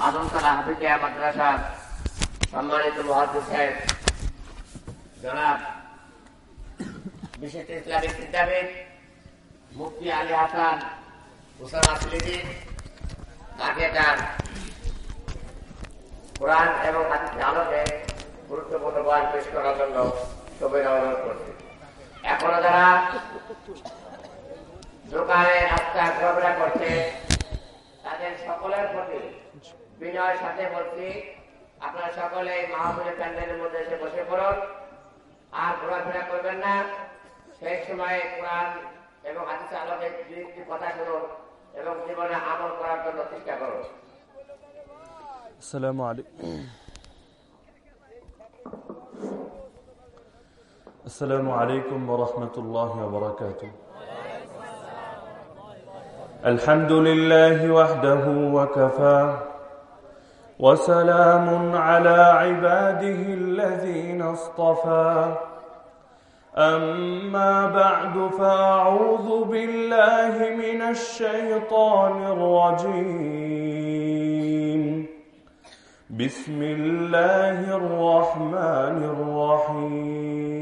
আদমতলা এবং আলোকে গুরুত্বপূর্ণ বয়ান পেশ করার জন্য সবাই এখনও যারা দোকানে রাস্তা ঘোরাফেরা করছে সকলের প্রতি বিনয়ের সাথে বলছি আপনারা সকলে মাহবুবের প্যান্ডেলের মধ্যে এসে বসে পড়ুন আর ঘোরাফেরা করবেন না সেই সময় কোরআন এবং হাদিসের আলোকে দুই একটি কথা শুনুন এবং জীবনে আমল করার জন্য চেষ্টা করুন السلام عليكم السلام عليكم ورحمة الله وبركاته الحمد لله وحده وكفى وسلام على عباده الذين اصطفى. أما بعد فأعوذ بالله من الشيطان الرجيم. بسم الله الرحمن الرحيم.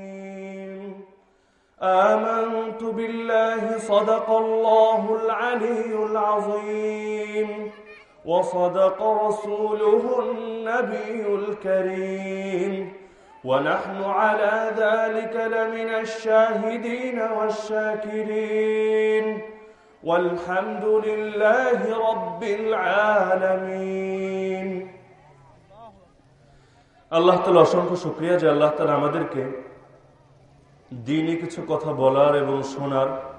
آمنت بالله صدق الله العلي العظيم وصدق رسوله النبي الكريم ونحن على ذلك لمن الشاهدين والشاكرين والحمد لله رب العالمين আল্লাহ তালা অসংখ্য শুক্রিয়া যে আল্লাহ তালা আমাদেরকে দিনই কিছু কথা বলার এবং শোনার।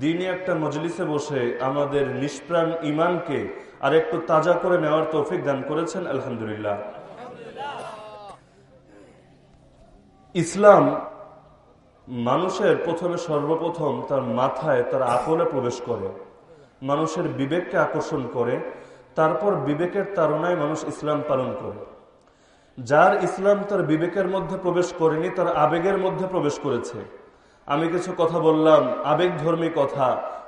দিনে একটা মজলিসে বসে আমাদের নিষ্প্রাণ ইমানকে আর একটু তাজা করে নেওয়ার তৌফিক দান করেছেন, আলহামদুলিল্লাহ। ইসলাম মানুষের প্রথমে সর্বপ্রথম তার মাথায়, তার আকলে প্রবেশ করে। মানুষের বিবেককে আকর্ষণ করে। তারপর বিবেকের তারণায় মানুষ ইসলাম পালন করে। যার ইসলাম তার বিবেকের মধ্যে প্রবেশ করেনি, তার আবেগের মধ্যে প্রবেশ করেছে। আমি কিছু কথা বললাম, আবেগধর্মী কথা।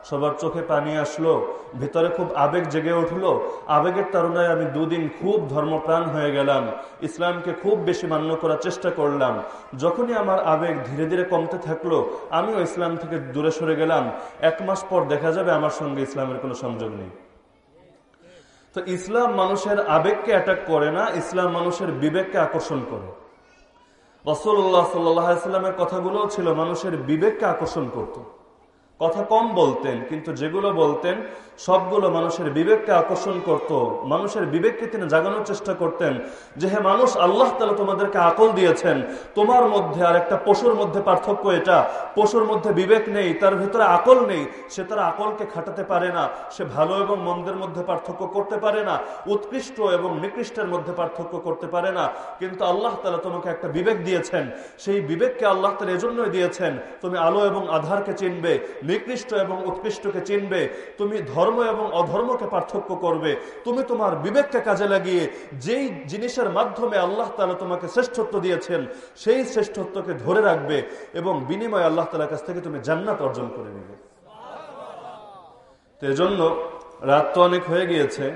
সবার চোখে পানি আসলো, ভিতরে খুব আবেগ জেগে উঠল। আবেগের তারুণায় আমি দুদিন খুব ধর্মপ্রাণ হয়ে গেলাম, ইসলামকে খুব বেশি মান্য করার চেষ্টা করলাম। যখনই আমার আবেগ ধীরে ধীরে কমতে থাকল, আমিও ইসলাম থেকে দূরে সরে গেলাম। এক মাস পর দেখা যাবে আমার সঙ্গে ইসলামের কোনো সংযোগ নেই। তো ইসলাম মানুষের আবেগকে অ্যাটাক করে না, ইসলাম মানুষের বিবেককে আকর্ষণ করে রসল্লাহ সাল্লামের কথাগুলোও ছিল মানুষের বিবেককে আকর্ষণ করত। কথা কম বলতেন, কিন্তু যেগুলো বলতেন সবগুলো মানুষের বিবেককে আকর্ষণ করত। মানুষের বিবেককে তিনি জাগানোর চেষ্টা করতেন যে, হে মানুষ, আল্লাহ তালা তোমাদেরকে আকল দিয়েছেন। তোমার মধ্যে আর একটা পশুর মধ্যে পার্থক্য এটা। পশুর মধ্যে বিবেক নেই, তার ভিতরে আকল নেই। সে তার আকলকে খাটাতে পারে না। সে ভালো এবং মন্দের মধ্যে পার্থক্য করতে পারে না। উৎকৃষ্ট এবং নিকৃষ্টের মধ্যে পার্থক্য করতে পারে না। কিন্তু আল্লাহ তালা তোমাকে একটা বিবেক দিয়েছেন। সেই বিবেককে আল্লাহ তালা এজন্যই দিয়েছেন, তুমি আলো এবং আধারকে চিনবে, নিকৃষ্ট এবং উৎকৃষ্টকে চিনবে। তুমি ধর্ম এবং অধর্মকে পার্থক্য করবে। তুমি তোমার বিবেককে কাজে লাগিয়ে যেই জিনিসের মাধ্যমে আল্লাহ তালা তোমাকে শ্রেষ্ঠত্ব দিয়েছেন, সেই শ্রেষ্ঠত্বকে ধরে রাখবে এবং বিনিময়ে আল্লাহ তালার কাছ থেকে তুমি জান্নাত অর্জন করে নেবে। তো এজন্য রাত তো অনেক হয়ে গিয়েছে।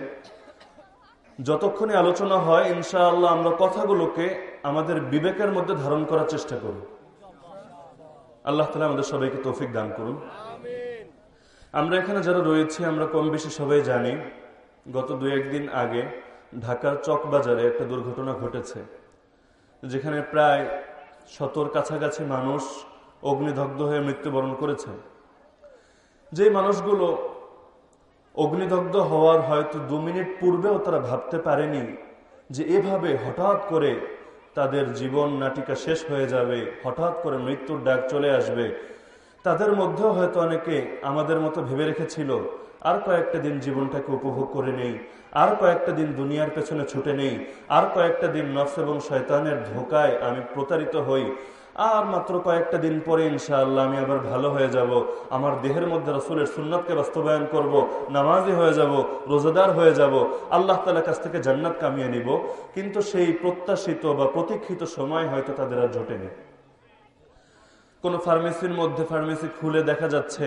যতক্ষণে আলোচনা হয়, ইনশাআল্লাহ আমরা কথাগুলোকে আমাদের বিবেকের মধ্যে ধারণ করার চেষ্টা করি আল্লাহ তালা আমাদের সবাইকে তৌফিক দান করুন। আমরা এখানে যারা রয়েছি, আমরা কম বেশি সবাই জানি, গত দু একদিন আগে ঢাকার চকবাজারে একটা দুর্ঘটনা ঘটেছে, যেখানে প্রায় শতর কাছাকাছি মানুষ অগ্নিদগ্ধ হয়ে মৃত্যুবরণ করেছে। যে মানুষগুলো অগ্নিদগ্ধ হওয়ার হয়তো দু মিনিট পূর্বেও তারা ভাবতে পারেনি যে এভাবে হঠাৎ করে তাদের জীবন নাটিকা শেষ হয়ে যাবে, হঠাৎ করে মৃত্যুর ডাক চলে আসবে। তাদের মধ্যেও হয়তো অনেকে আমাদের মতো ভেবে রেখেছিল, আর কয়েকটা দিন জীবনটাকে উপভোগ করে নেই, আর কয়েকটা দিন দুনিয়ার পেছনে ছুটে নেই, আর কয়েকটা দিন নফস এবং শয়তানের ধোকায় আমি প্রতারিত হই, আর মাত্র কয়েকটা দিন পরে ইনশাআল্লাহ আমি আবার ভালো হয়ে যাব, আমার দেহের মধ্যে রসুলের সুন্নতকে বাস্তবায়ন করব, নামাজি হয়ে যাব, রোজাদার হয়ে যাব, আল্লাহ তালার কাছ থেকে জান্নাত কামিয়ে নিব, কিন্তু সেই প্রত্যাশিত বা প্রতীক্ষিত সময় হয়তো তাদের আর জোটেনি। কোনো ফার্মেসির মধ্যে ফার্মেসি খুলে দেখা যাচ্ছে,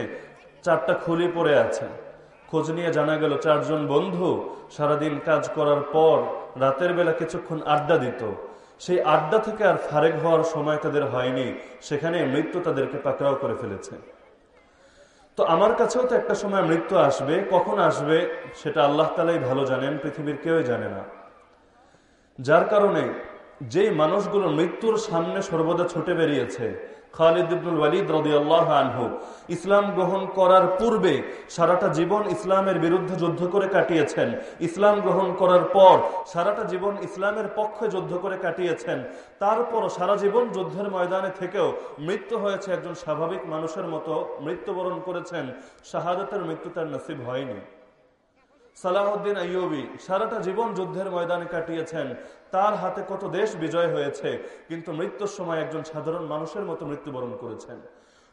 চারটা খুলি পড়ে আছে। খোঁজ নিয়ে জানা গেল চারজন বন্ধু সারাদিন কাজ করার পর রাতের বেলা কিছুক্ষণ আড্ডা দিত। সেই আড্ডা থেকে আর ফারেক হওয়ার সময় তাদের হয়নি, সেখানে মৃত্যু তাদেরকে পাকড়াও করে ফেলেছে। তো আমার কাছেও তো একটা সময় মৃত্যু আসবে, কখন আসবে সেটা আল্লাহ তালাই ভালো জানেন, পৃথিবীর কেউই জানে না। যার কারণে যেই মানুষগুলো মৃত্যুর সামনে সর্বদা ছুটে বেরিয়েছে খালিদ ইবনুল ওয়ালিদ ইসলাম গ্রহণ করার পূর্বে সারাটা জীবন ইসলামের বিরুদ্ধে যুদ্ধ করে কাটিয়েছেন। ইসলাম গ্রহণ করার পর সারাটা জীবন ইসলামের পক্ষে যুদ্ধ করে কাটিয়েছেন। তারপরও সারা জীবন যুদ্ধের ময়দানে থেকেও মৃত্যু হয়েছে একজন স্বাভাবিক মানুষের মতো মৃত্যুবরণ করেছেন। শাহাদতের মৃত্যু তার নসিব হয়নি। সালাহউদ্দিন আইয়ুবি সারাটা জীবন যুদ্ধের ময়দানে কাটিয়েছেন। তার হাতে কত দেশ বিজয় হয়েছে, কিন্তু মৃত্যুর সময় একজন সাধারণ মানুষের মতো মৃত্যুবরণ করেছেন।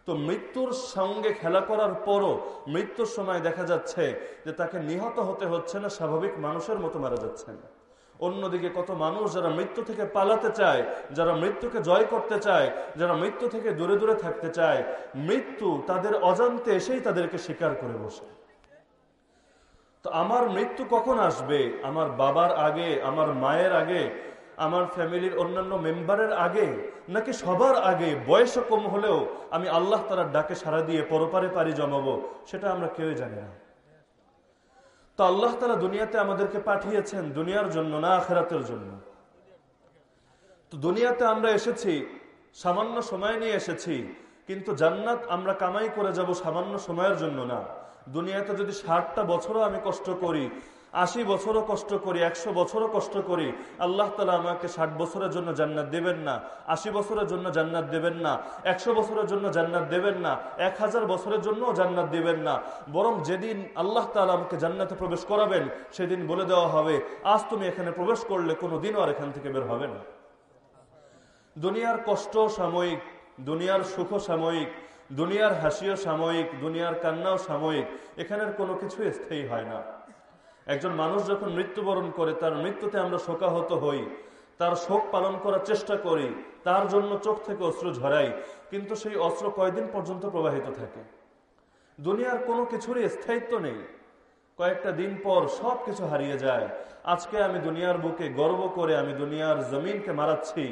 তো মৃত্যুর সঙ্গে খেলা করার পরও মৃত্যুর সময় দেখা যাচ্ছে যে তাকে নিহত হতে হচ্ছে না, স্বাভাবিক মানুষের মতো মারা যাচ্ছেন। অন্যদিকে কত মানুষ যারা মৃত্যু থেকে পালাতে চায়, যারা মৃত্যুকে জয় করতে চায়, যারা মৃত্যু থেকে দূরে দূরে থাকতে চায়, মৃত্যু তাদের অজান্তে এসেই তাদেরকে স্বীকার করে বসে। তো আমার মৃত্যু কখন আসবে? আমার বাবার আগে, আমার মায়ের আগে, আমার ফ্যামিলির অন্যান্য মেম্বারের আগে, নাকি সবার আগে? বয়স কম হলেও আমি আল্লাহ তালার ডাকে সারা দিয়ে পরপারে পারি জমাবো, সেটা আমরা কেউই জানি না। তো আল্লাহ তালা দুনিয়াতে আমাদেরকে পাঠিয়েছেন দুনিয়ার জন্য না আখেরাতের জন্য। তো দুনিয়াতে আমরা এসেছি, সামান্য সময় নিয়ে এসেছি, কিন্তু জান্নাত আমরা কামাই করে যাব সামান্য সময়ের জন্য না। দুনিয়াতে যদি ষাটটা বছরও আমি কষ্ট করি, আশি বছরও কষ্ট করি, একশো বছরও কষ্ট করি, আল্লাহ তালা আমাকে ষাট বছরের জন্য জান্নাত দেবেন না, আশি বছরের জন্য জান্নাত দেবেন না, একশো বছরের জন্য জান্নাত দেবেন না, এক হাজার বছরের জন্য জান্নাত দেবেন না। বরং যেদিন আল্লাহ তালা আমাকে জান্নাতে প্রবেশ করাবেন, সেদিন বলে দেওয়া হবে, আজ তুমি এখানে প্রবেশ করলে কোনো দিনও আর এখান থেকে বের হবে না। দুনিয়ার কষ্ট সাময়িক, দুনিয়ার সুখ সাময়িক দুনিয়ার হাসিও সাময়িক, দুনিয়ার কান্নাও সাময়িক, এখানের কোনো কিছু স্থায়ী হয় না। একজন মানুষ যখন মৃত্যুবরণ করে, তার মৃত্যুতে আমরা শোকাহত হই, তার শোক পালন করার চেষ্টা করি, তার জন্য চোখ থেকে অস্ত্র ঝরাই, কিন্তু সেই অস্ত্র কয়দিন পর্যন্ত প্রবাহিত থাকে। দুনিয়ার কোনো কিছুরই স্থায়িত্ব নেই। কয়েকটা দিন পর সব কিছু হারিয়ে যায়। আজকে আমি দুনিয়ার বুকে গর্ব করে আমি দুনিয়ার জমিনকে মারাচ্ছি।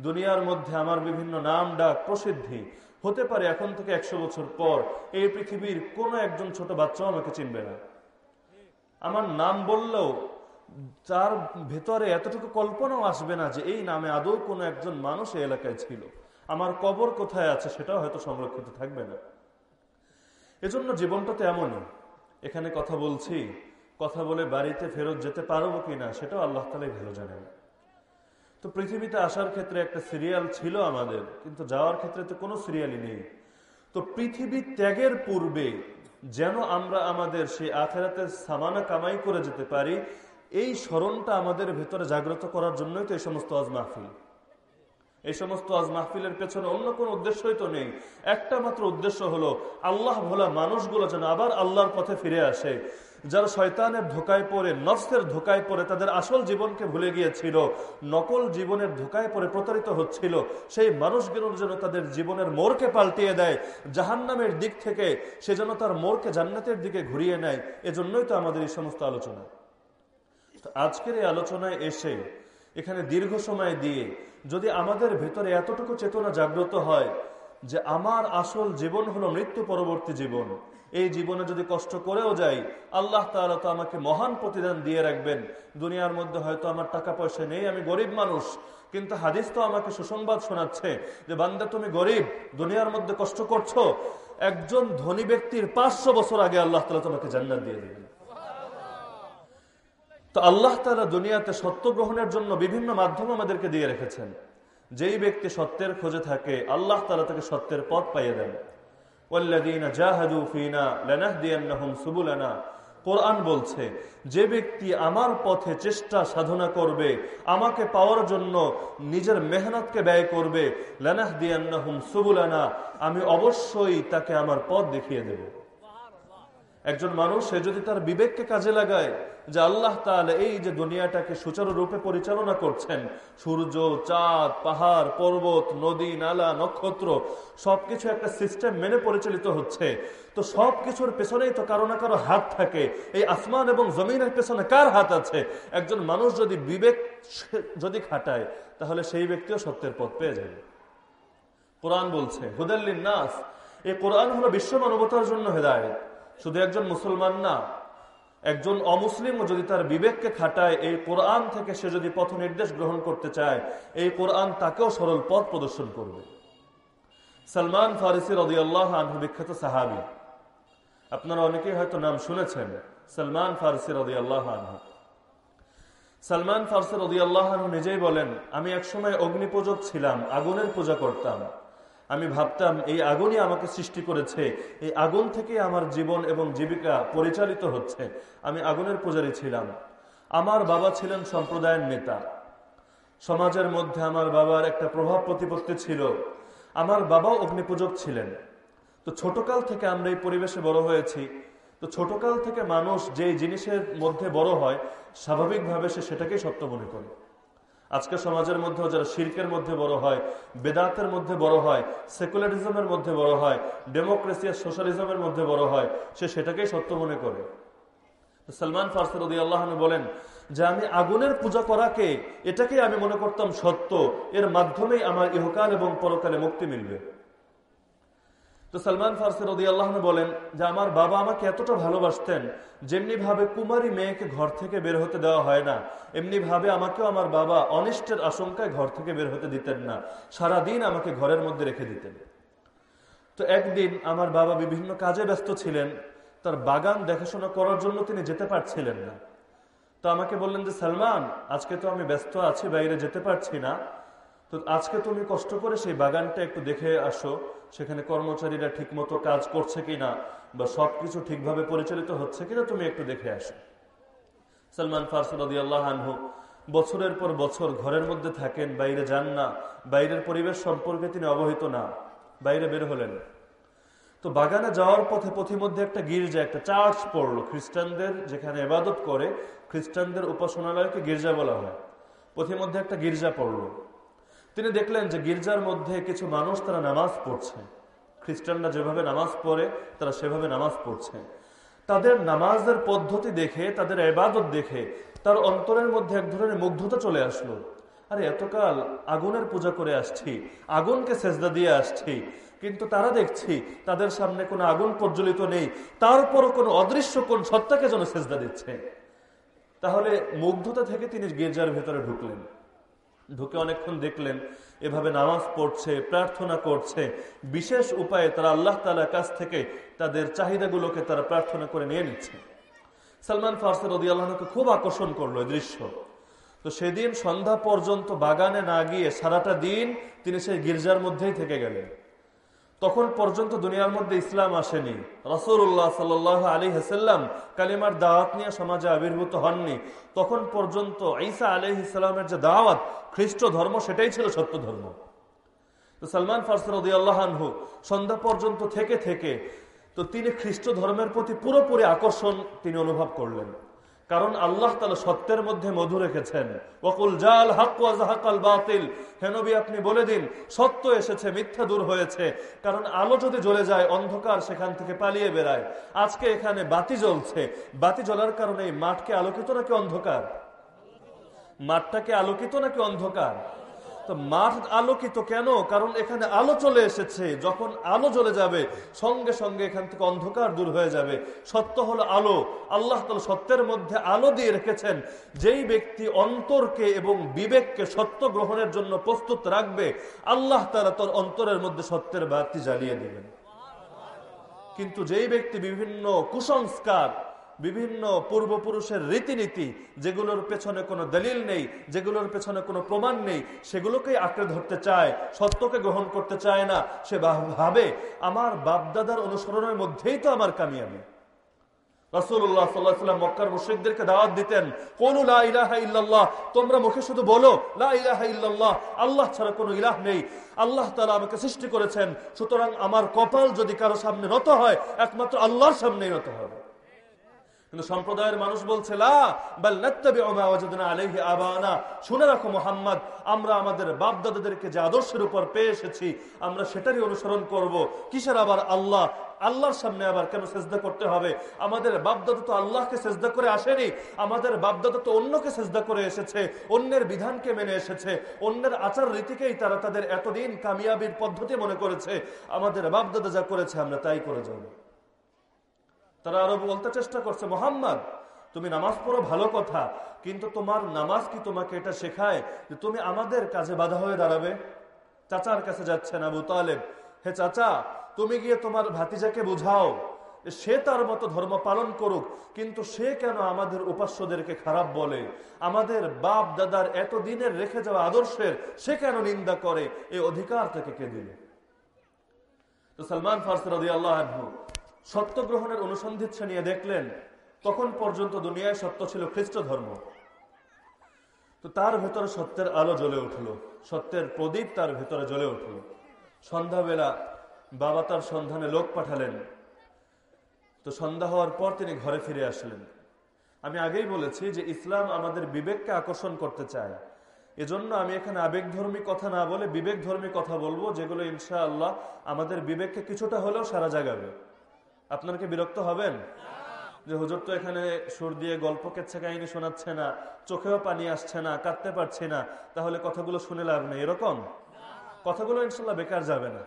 দুনিয়ার মধ্যে আমার বিভিন্ন নাম ডাক প্রসিদ্ধি। হতে পারে এখন থেকে একশো বছর পর এই পৃথিবীর কোনো একজন ছোট বাচ্চাও আমাকে চিনবে না। আমার নাম বললেও তার ভেতরে এতটুকু কল্পনাও আসবে না যে এই নামে আদৌ কোনো একজন মানুষ এই এলাকায় ছিল। আমার কবর কোথায় আছে সেটাও হয়তো সংরক্ষিত থাকবে না। এজন্য জীবনটা তো এমনই। এখানে কথা বলছি, কথা বলে বাড়িতে ফেরত যেতে পারব কিনা সেটাও আল্লাহ তালাই ভালো জানেন। তো পৃথিবীতে আসার ক্ষেত্রে একটা সিরিয়াল ছিল আমাদের, কিন্তু যাওয়ার ক্ষেত্রে তো কোনো সিরিয়ালই নেই। তো পৃথিবী ত্যাগের পূর্বে যেন আমরা আমাদের সেই আখেরাতের সামানা কামাই করে যেতে পারি, এই স্মরণটা আমাদের ভেতরে জাগ্রত করার জন্যই তো এই সমস্ত আজ মাহফিল। এই সমস্ত আজ মাহফিলের পেছনে অন্য কোনো উদ্দেশ্যই তো নেই। একটা মাত্র উদ্দেশ্য হলো, আল্লাহ ভোলা মানুষগুলো যেন আবার আল্লাহর পথে ফিরে আসে। যারা শয়তানের ধোকায় পড়ে, নফসের ধোকায় পড়ে, তাদের আসল জীবনকে ভুলে গিয়েছিল, নকল জীবনের ধোকায় পড়ে প্রতারিত হচ্ছিল, সেই মানুষগুলোর জন্য তাদের জীবনের মোড়কে পাল্টিয়ে দেয়, জাহান্নামের দিক থেকে সে যেন তার মোড়কে জান্নাতের দিকে ঘুরিয়ে নেয়, এজন্যই তো আমাদের এই সমস্ত আলোচনা। আজকের এই আলোচনায় এসে, এখানে দীর্ঘ সময় দিয়ে, যদি আমাদের ভেতরে এতটুকু চেতনা জাগ্রত হয়, যে আমার আসল জীবন হলো মৃত্যু পরবর্তী জীবন এই জীবনে যদি কষ্ট করেও যাই, আল্লাহ তো আমাকে মহান প্রতিদান দিয়ে রাখবেন। দুনিয়ার মধ্যে হয়তো আমার টাকা পয়সা নেই, আমি গরিব মানুষ। কিন্তু হাদিস তো আমাকে সুসংবাদ শোনাচ্ছে যে, বান্দা তুমি গরিব, দুনিয়ার মধ্যে কষ্ট করছ, একজন ধনী ব্যক্তির পাঁচশো বছর আগে আল্লাহ তালা তোমাকে জান্নাত দিয়ে দেবেন। তো আল্লাহ তালা দুনিয়াতে সত্য গ্রহণের জন্য বিভিন্ন মাধ্যম আমাদেরকে দিয়ে রেখেছেন। যেই ব্যক্তি সত্যের খোঁজে থাকে, আল্লাহ তালা তাকে সত্যের পথ পাইয়ে দেন। কোরআন বলছে, যে ব্যক্তি আমার পথে চেষ্টা সাধনা করবে, আমাকে পাওয়ার জন্য নিজের মেহনতকে ব্যয় করবে লেনাহ লানাহ দিয়ান্নাহুম সুবুলানা। আমি অবশ্যই তাকে আমার পথ দেখিয়ে দেব। একজন মানুষ, সে যদি তার বিবেককে কাজে লাগায় যে আল্লাহ তাহলে এই যে দুনিয়াটাকে সুচারুরূপে পরিচালনা করছেন, সূর্য, চাঁদ, পাহাড়, পর্বত, নদী, নালা, নক্ষত্র, সবকিছু একটা সিস্টেম মেনে পরিচালিত হচ্ছে। তো সবকিছুর পেছনেই তো কারও না কারও হাত থাকে। এই আসমান এবং জমিনের পেছনে কার হাত আছে? একজন মানুষ যদি বিবেক যদি খাটায়, তাহলে সেই ব্যক্তিও সত্যের পথ পেয়ে যাবে। কোরআন বলছে হুদাল্লিন নাস এই কোরআন হলো বিশ্ব মানবতার জন্য হেদায়ত। শুধু একজন মুসলমান না, একজন অমুসলিম যদি তার বিবেককে খাটায়, এই কোরআন থেকে সে যদি পথ নির্দেশ গ্রহণ করতে চায়, এই কোরআন তাকেও সরল পথ প্রদর্শন করবে। সালমান ফারিসি রদি আল্লাহ আনহু বিখ্যাত সাহাবি। আপনারা অনেকেই হয়তো নাম শুনেছেন, সালমান ফারসি রদি আল্লাহ আনহু। সালমান ফারসি রদি আল্লাহ আনহু নিজেই বলেন, আমি একসময় অগ্নিপূজক ছিলাম, আগুনের পূজা করতাম। আমি ভাবতাম, এই আগুনই আমাকে সৃষ্টি করেছে। এই আগুন থেকে আমার জীবন এবং জীবিকা পরিচালিত হচ্ছে। আমি আগুনের পূজারী ছিলাম। আমার বাবা ছিলেন সম্প্রদায়ের নেতা। সমাজের মধ্যে আমার বাবার একটা প্রভাব প্রতিপত্তি ছিল। আমার বাবাও অগ্নিপূজক ছিলেন। তো ছোটকাল থেকে আমরা এই পরিবেশে বড় হয়েছি। তো ছোটকাল থেকে মানুষ যে জিনিসের মধ্যে বড় হয়, স্বাভাবিকভাবে সে সেটাকেই সত্য মনে করে। আজকে সমাজের মধ্যে যারা শিল্পের মধ্যে বড় হয়, বেদাতের মধ্যে বড় হয়, সেকুলারিজমের মধ্যে বড় হয়, ডেমোক্রেসি আর সোশ্যালিজমের মধ্যে বড় হয়, সে সেটাকেই সত্য মনে করে। সালমান ফারসের আল্লাহ বলেন যে, আমি আগুনের পূজা করাকে এটাকে আমি মনে করতাম সত্য। এর মাধ্যমেই আমার ইহকাল এবং পরকালে মুক্তি মিলবে। তো সালমান ফারসের রদি আল্লাহ বলেন যে, আমার বাবা আমাকে এতটা ভালোবাসতেন যেমনি ভাবে কুমারী মেয়েকে ঘর থেকে বের হতে দেওয়া হয় না এমনি ভাবে আমাকেও আমার বাবা অনিষ্টের আশঙ্কায় ঘর থেকে বের হতে দিতেন না সারা দিন আমাকে ঘরের মধ্যে রেখে দিতেন। তো একদিন আমার বাবা বিভিন্ন কাজে ব্যস্ত ছিলেন, তার বাগান দেখাশোনা করার জন্য তিনি যেতে পারছিলেন না। তো আমাকে বললেন যে, সালমান, আজকে তো আমি ব্যস্ত আছি, বাইরে যেতে পারছি না, তো আজকে তুমি কষ্ট করে সেই বাগানটা একটু দেখে আসো সেখানে কর্মচারীরা ঠিকমতো কাজ করছে কিনা বা সবকিছু ঠিকভাবে পরিচালিত হচ্ছে কিনা তুমি একটু দেখে আসো। সালমান ফারসুদি আল্লাহ আনহু বছরের পর বছর ঘরের মধ্যে থাকেন, বাইরে যান না, বাইরের পরিবেশ সম্পর্কে তিনি অবহিত না, বাইরে বের হলেন। তো বাগানে যাওয়ার পথে পথিমধ্যে একটা গির্জা, একটা চার্চ পড়ল, খ্রিস্টানদের যেখানে এবাদত করে, খ্রিস্টানদের উপাসনালয়কে গির্জা বলা হয়। পথিমধ্যে একটা গির্জা পড়ল। তিনি দেখলেন যে গির্জার মধ্যে কিছু মানুষ তারা নামাজ পড়ছে। খ্রিস্টানরা যেভাবে নামাজ পড়ে, তারা সেভাবে নামাজ পড়ছে। তাদের নামাজের পদ্ধতি দেখে, তাদের এবাদত দেখে, তার অন্তরের মধ্যে এক ধরনের মুগ্ধতা চলে আসলো। আরে, এতকাল আগুনের পূজা করে আসছি, আগুনকে সেজদা দিয়ে আসছি, কিন্তু তারা দেখছি তাদের সামনে কোনো আগুন প্রজ্বলিত নেই তারপর কোনো অদৃশ্য কোন সত্তাকে যেন সেজদা দিচ্ছে। তাহলে মুগ্ধতা থেকে তিনি গির্জার ভেতরে ঢুকলেন। ঢুকে অনেকক্ষণ দেখলেন, এভাবে নামাজ পড়ছে, প্রার্থনা করছে। বিশেষ উপায়ে তারা আল্লাহ তালার কাছ থেকে তাদের চাহিদাগুলোকে তারা প্রার্থনা করে নিয়ে নিচ্ছে। সালমান ফারসে রদি আল্লাহকে খুব আকর্ষণ করল এই দৃশ্য। তো সেদিন সন্ধ্যা পর্যন্ত বাগানে না গিয়ে সারাটা দিন তিনি সেই গির্জার মধ্যেই থেকে গেলেন। তখন পর্যন্ত দুনিয়ার মধ্যে ইসলাম আসেনি। রসুল্লাহ সাল আলী হাসাল্লাম কালিমার দাওয়াত নিয়ে সমাজে আবির্ভূত হননি। তখন পর্যন্ত ঈসা আলহ ইসলামের যে দাওয়াত, খ্রিস্ট ধর্ম সেটাই ছিল সত্য ধর্ম। তো সালমান ফারসরদি আল্লাহানহু সন্ধ্যা পর্যন্ত থেকে থেকে তো তিনি খ্রিস্ট ধর্মের প্রতি পুরোপুরি আকর্ষণ তিনি অনুভব করলেন। কারণ আল্লাহ তালা সত্যের মধ্যে মধু রেখেছেন। ওকুল জাল হাকাল বাতিল। হেনবি আপনি বলে দিন, সত্য এসেছে, মিথ্যা দূর হয়েছে। কারণ আলো যদি জ্বলে যায়, অন্ধকার সেখান থেকে পালিয়ে বেড়ায়। আজকে এখানে বাতি জ্বলছে। বাতি জ্বলার কারণে এই মাঠকে আলোকিত নাকি অন্ধকার? মাঠটাকে আলোকিত নাকি অন্ধকার? তো মাঠ আলোকিত কেন? কারণ এখানে আলো চলে এসেছে। যখন আলো জ্বলে যাবে, সঙ্গে সঙ্গে এখান থেকে অন্ধকার দূর হয়ে যাবে। সত্য হলো আলো। আল্লাহ তালা সত্যের মধ্যে আলো দিয়ে রেখেছেন। যেই ব্যক্তি অন্তরকে এবং বিবেককে সত্য গ্রহণের জন্য প্রস্তুত রাখবে, আল্লাহ তারা তোর অন্তরের মধ্যে সত্যের বাতি জ্বালিয়ে দেবেন। কিন্তু যেই ব্যক্তি বিভিন্ন কুসংস্কার বিভিন্ন পূর্বপুরুষের রীতিনীতি, যেগুলোর পেছনে কোনো দলিল নেই, যেগুলোর পেছনে কোনো প্রমাণ নেই, সেগুলোকেই আঁকড়ে ধরতে চায়, সত্যকে গ্রহণ করতে চায় না। সে ভাবে, আমার বাপদাদার অনুসরণের মধ্যেই তো আমার কামিয়াবি। মক্কার দাওয়াত দিতেন ইল্লাল্লাহ। তোমরা মুখে শুধু বলো, লা ইল্লাল্লাহ। আল্লাহ ছাড়া কোনো ইলাহ নেই। আল্লাহ তালা আমাকে সৃষ্টি করেছেন, সুতরাং আমার কপাল যদি কারও সামনে নত হয়, একমাত্র আল্লাহর সামনেই নত হবে। কিন্তু সম্প্রদায়ের মানুষ বলছে শুনে রাখো আমাদের অনুসরণ করব। কিসের করতে হবে? আমাদের বাপদাদা তো আল্লাহকে সেজদা করে আসেনি, আমাদের বাপদাদা তো অন্যকে সেজদা করে এসেছে, অন্যের বিধানকে মেনে এসেছে, অন্যের আচার রীতিকেই তারা তাদের এতদিন কামিয়াবির পদ্ধতি মনে করেছে। আমাদের বাপদাদা যা করেছে, আমরা তাই করে যাব। তারা আরও বলতে চেষ্টা করছে, মোহাম্মদ, তুমি নামাজ পড়ো ভালো কথা, কিন্তু তোমার নামাজ কি তোমাকে এটা শেখায় যে তুমি আমাদের কাজে বাধা হয়ে দাঁড়াবে? চাচার কাছে যাচ্ছেন আবু তালেব, হে চাচা, তুমি গিয়ে তোমার ভাতিজাকে বুঝাও সে তার মতো ধর্ম পালন করুক, কিন্তু সে কেন আমাদের উপাস্যদেরকে খারাপ বলে? আমাদের বাপ দাদার এতদিনের রেখে যাওয়া আদর্শের সে কেন নিন্দা করে? এই অধিকার তাকে কে দিলে তো সালমান ফার্স আল্লাহ সত্য গ্রহণের অনুসন্ধিৎসা নিয়ে দেখলেন, তখন পর্যন্ত দুনিয়ায় সত্য ছিল খ্রিস্ট ধর্ম। তো তার ভেতরে সত্যের আলো জ্বলে উঠল, সত্যের প্রদীপ তার ভেতরে জ্বলে উঠল। সন্ধ্যাবেলা বাবা তার সন্ধানে লোক পাঠালেন। তো সন্ধ্যা হওয়ার পর তিনি ঘরে ফিরে আসলেন। আমি আগেই বলেছি যে ইসলাম আমাদের বিবেককে আকর্ষণ করতে চায়। এজন্য আমি এখানে আবেগধর্মী কথা না বলে বিবেকধর্মী কথা বলব, যেগুলো ইনশা আল্লাহ আমাদের বিবেককে কিছুটা হলেও সারা জাগাবে। আপনার কি বিরক্ত হবেন? যে হুজুর তো এখানে সুর দিয়ে গল্প কেচ্ছে কাহিনী শোনাচ্ছে না, চোখেও পানি আসছে না, কাঁদতে পারছে না, তাহলে কথাগুলো শুনে লাভ নেই। এরকম? কথাগুলো ইনশাল্লাহ বেকার যাবে না।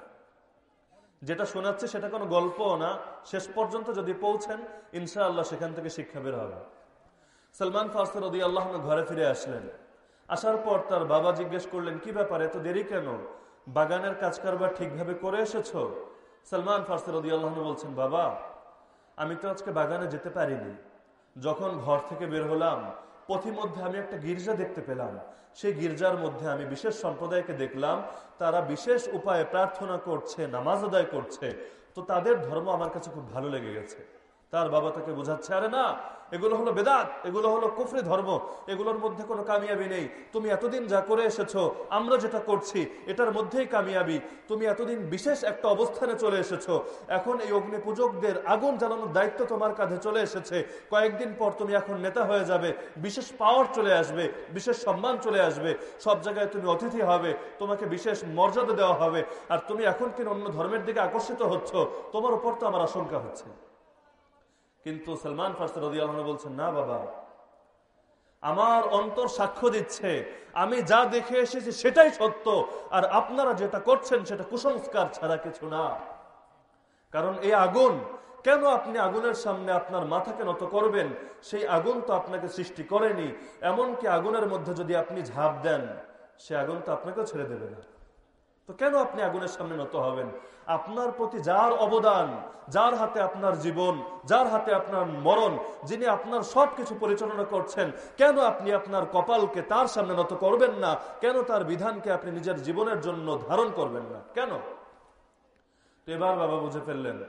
যেটা শোনাচ্ছে সেটা কোনো গল্প না। শেষ পর্যন্ত যদি পৌঁছেন ইনশা আল্লাহ সেখান থেকে শিক্ষা বের হবে। সালমান ফার্সের ওদি আল্লাহ ঘরে ফিরে আসলেন। আসার পর তার বাবা জিজ্ঞেস করলেন, কি ব্যাপারে? এত দেরি কেন? বাগানের কাজ কারবার ঠিকভাবে করে এসেছ? সালমান ফার্সের আল্লাহ বলছেন, বাবা, আমি তো আজকে বাগানে যেতে পারিনি। যখন ঘর থেকে বের হলাম, পথিমধ্যে আমি একটা গির্জা দেখতে পেলাম। সেই গির্জার মধ্যে আমি বিশেষ সম্প্রদায়কে দেখলাম। তারা বিশেষ উপায়ে প্রার্থনা করছে, নামাজ আদায় করছে। তো তাদের ধর্ম আমার কাছে খুব ভালো লেগে গেছে। তার বাবা তাকে বোঝাচ্ছে, আরে না, এগুলো হলো বেদাত, এগুলো হলো কুফরি ধর্ম, এগুলোর মধ্যে কোনো কামিয়াবি নেই। তুমি এতদিন যা করে এসেছ, আমরা যেটা করছি, এটার মধ্যেই কামিয়াবি। তুমি এতদিন বিশেষ একটা অবস্থানে চলে এসেছ। এখন এই অগ্নি পূজকদের আগুন জ্বালানোর দায়িত্ব তোমার কাঁধে চলে এসেছে। কয়েকদিন পর তুমি এখন নেতা হয়ে যাবে, বিশেষ পাওয়ার চলে আসবে, বিশেষ সম্মান চলে আসবে। সব জায়গায় তুমি অতিথি হবে, তোমাকে বিশেষ মর্যাদা দেওয়া হবে। আর তুমি এখন কিনা অন্য ধর্মের দিকে আকর্ষিত হচ্ছ, তোমার উপর তো আমার আশঙ্কা হচ্ছে। কিন্তু সলমান ফার্স্ট রদিয়াল বলছেন, না বাবা, আমার অন্তর সাক্ষ্য দিচ্ছে। আমি যা দেখে এসেছি সেটাই সত্য। আর আপনারা যেটা করছেন সেটা কুসংস্কার ছাড়া কিছু না। কারণ এই আগুন, কেন আপনি আগুনের সামনে আপনার মাথাকে নত করবেন? সেই আগুন তো আপনাকে সৃষ্টি করেনি। এমনকি আগুনের মধ্যে যদি আপনি ঝাঁপ দেন, সে আগুন তো আপনাকেও ছেড়ে দেবে না। তো কেন আপনি আগুনের সামনে নত হবেন? আপনার প্রতি যার অবদান, যার হাতে আপনার জীবন, যার হাতে আপনার মরণ, যিনি আপনার সবকিছু পরিচালনা করছেন, কেন আপনি আপনার কপালকে তার সামনে নত করবেন না? কেন তার বিধানকে আপনি নিজের জীবনের জন্য ধারণ করবেন না? কেন? তো এবার বাবা বুঝে ফেললেন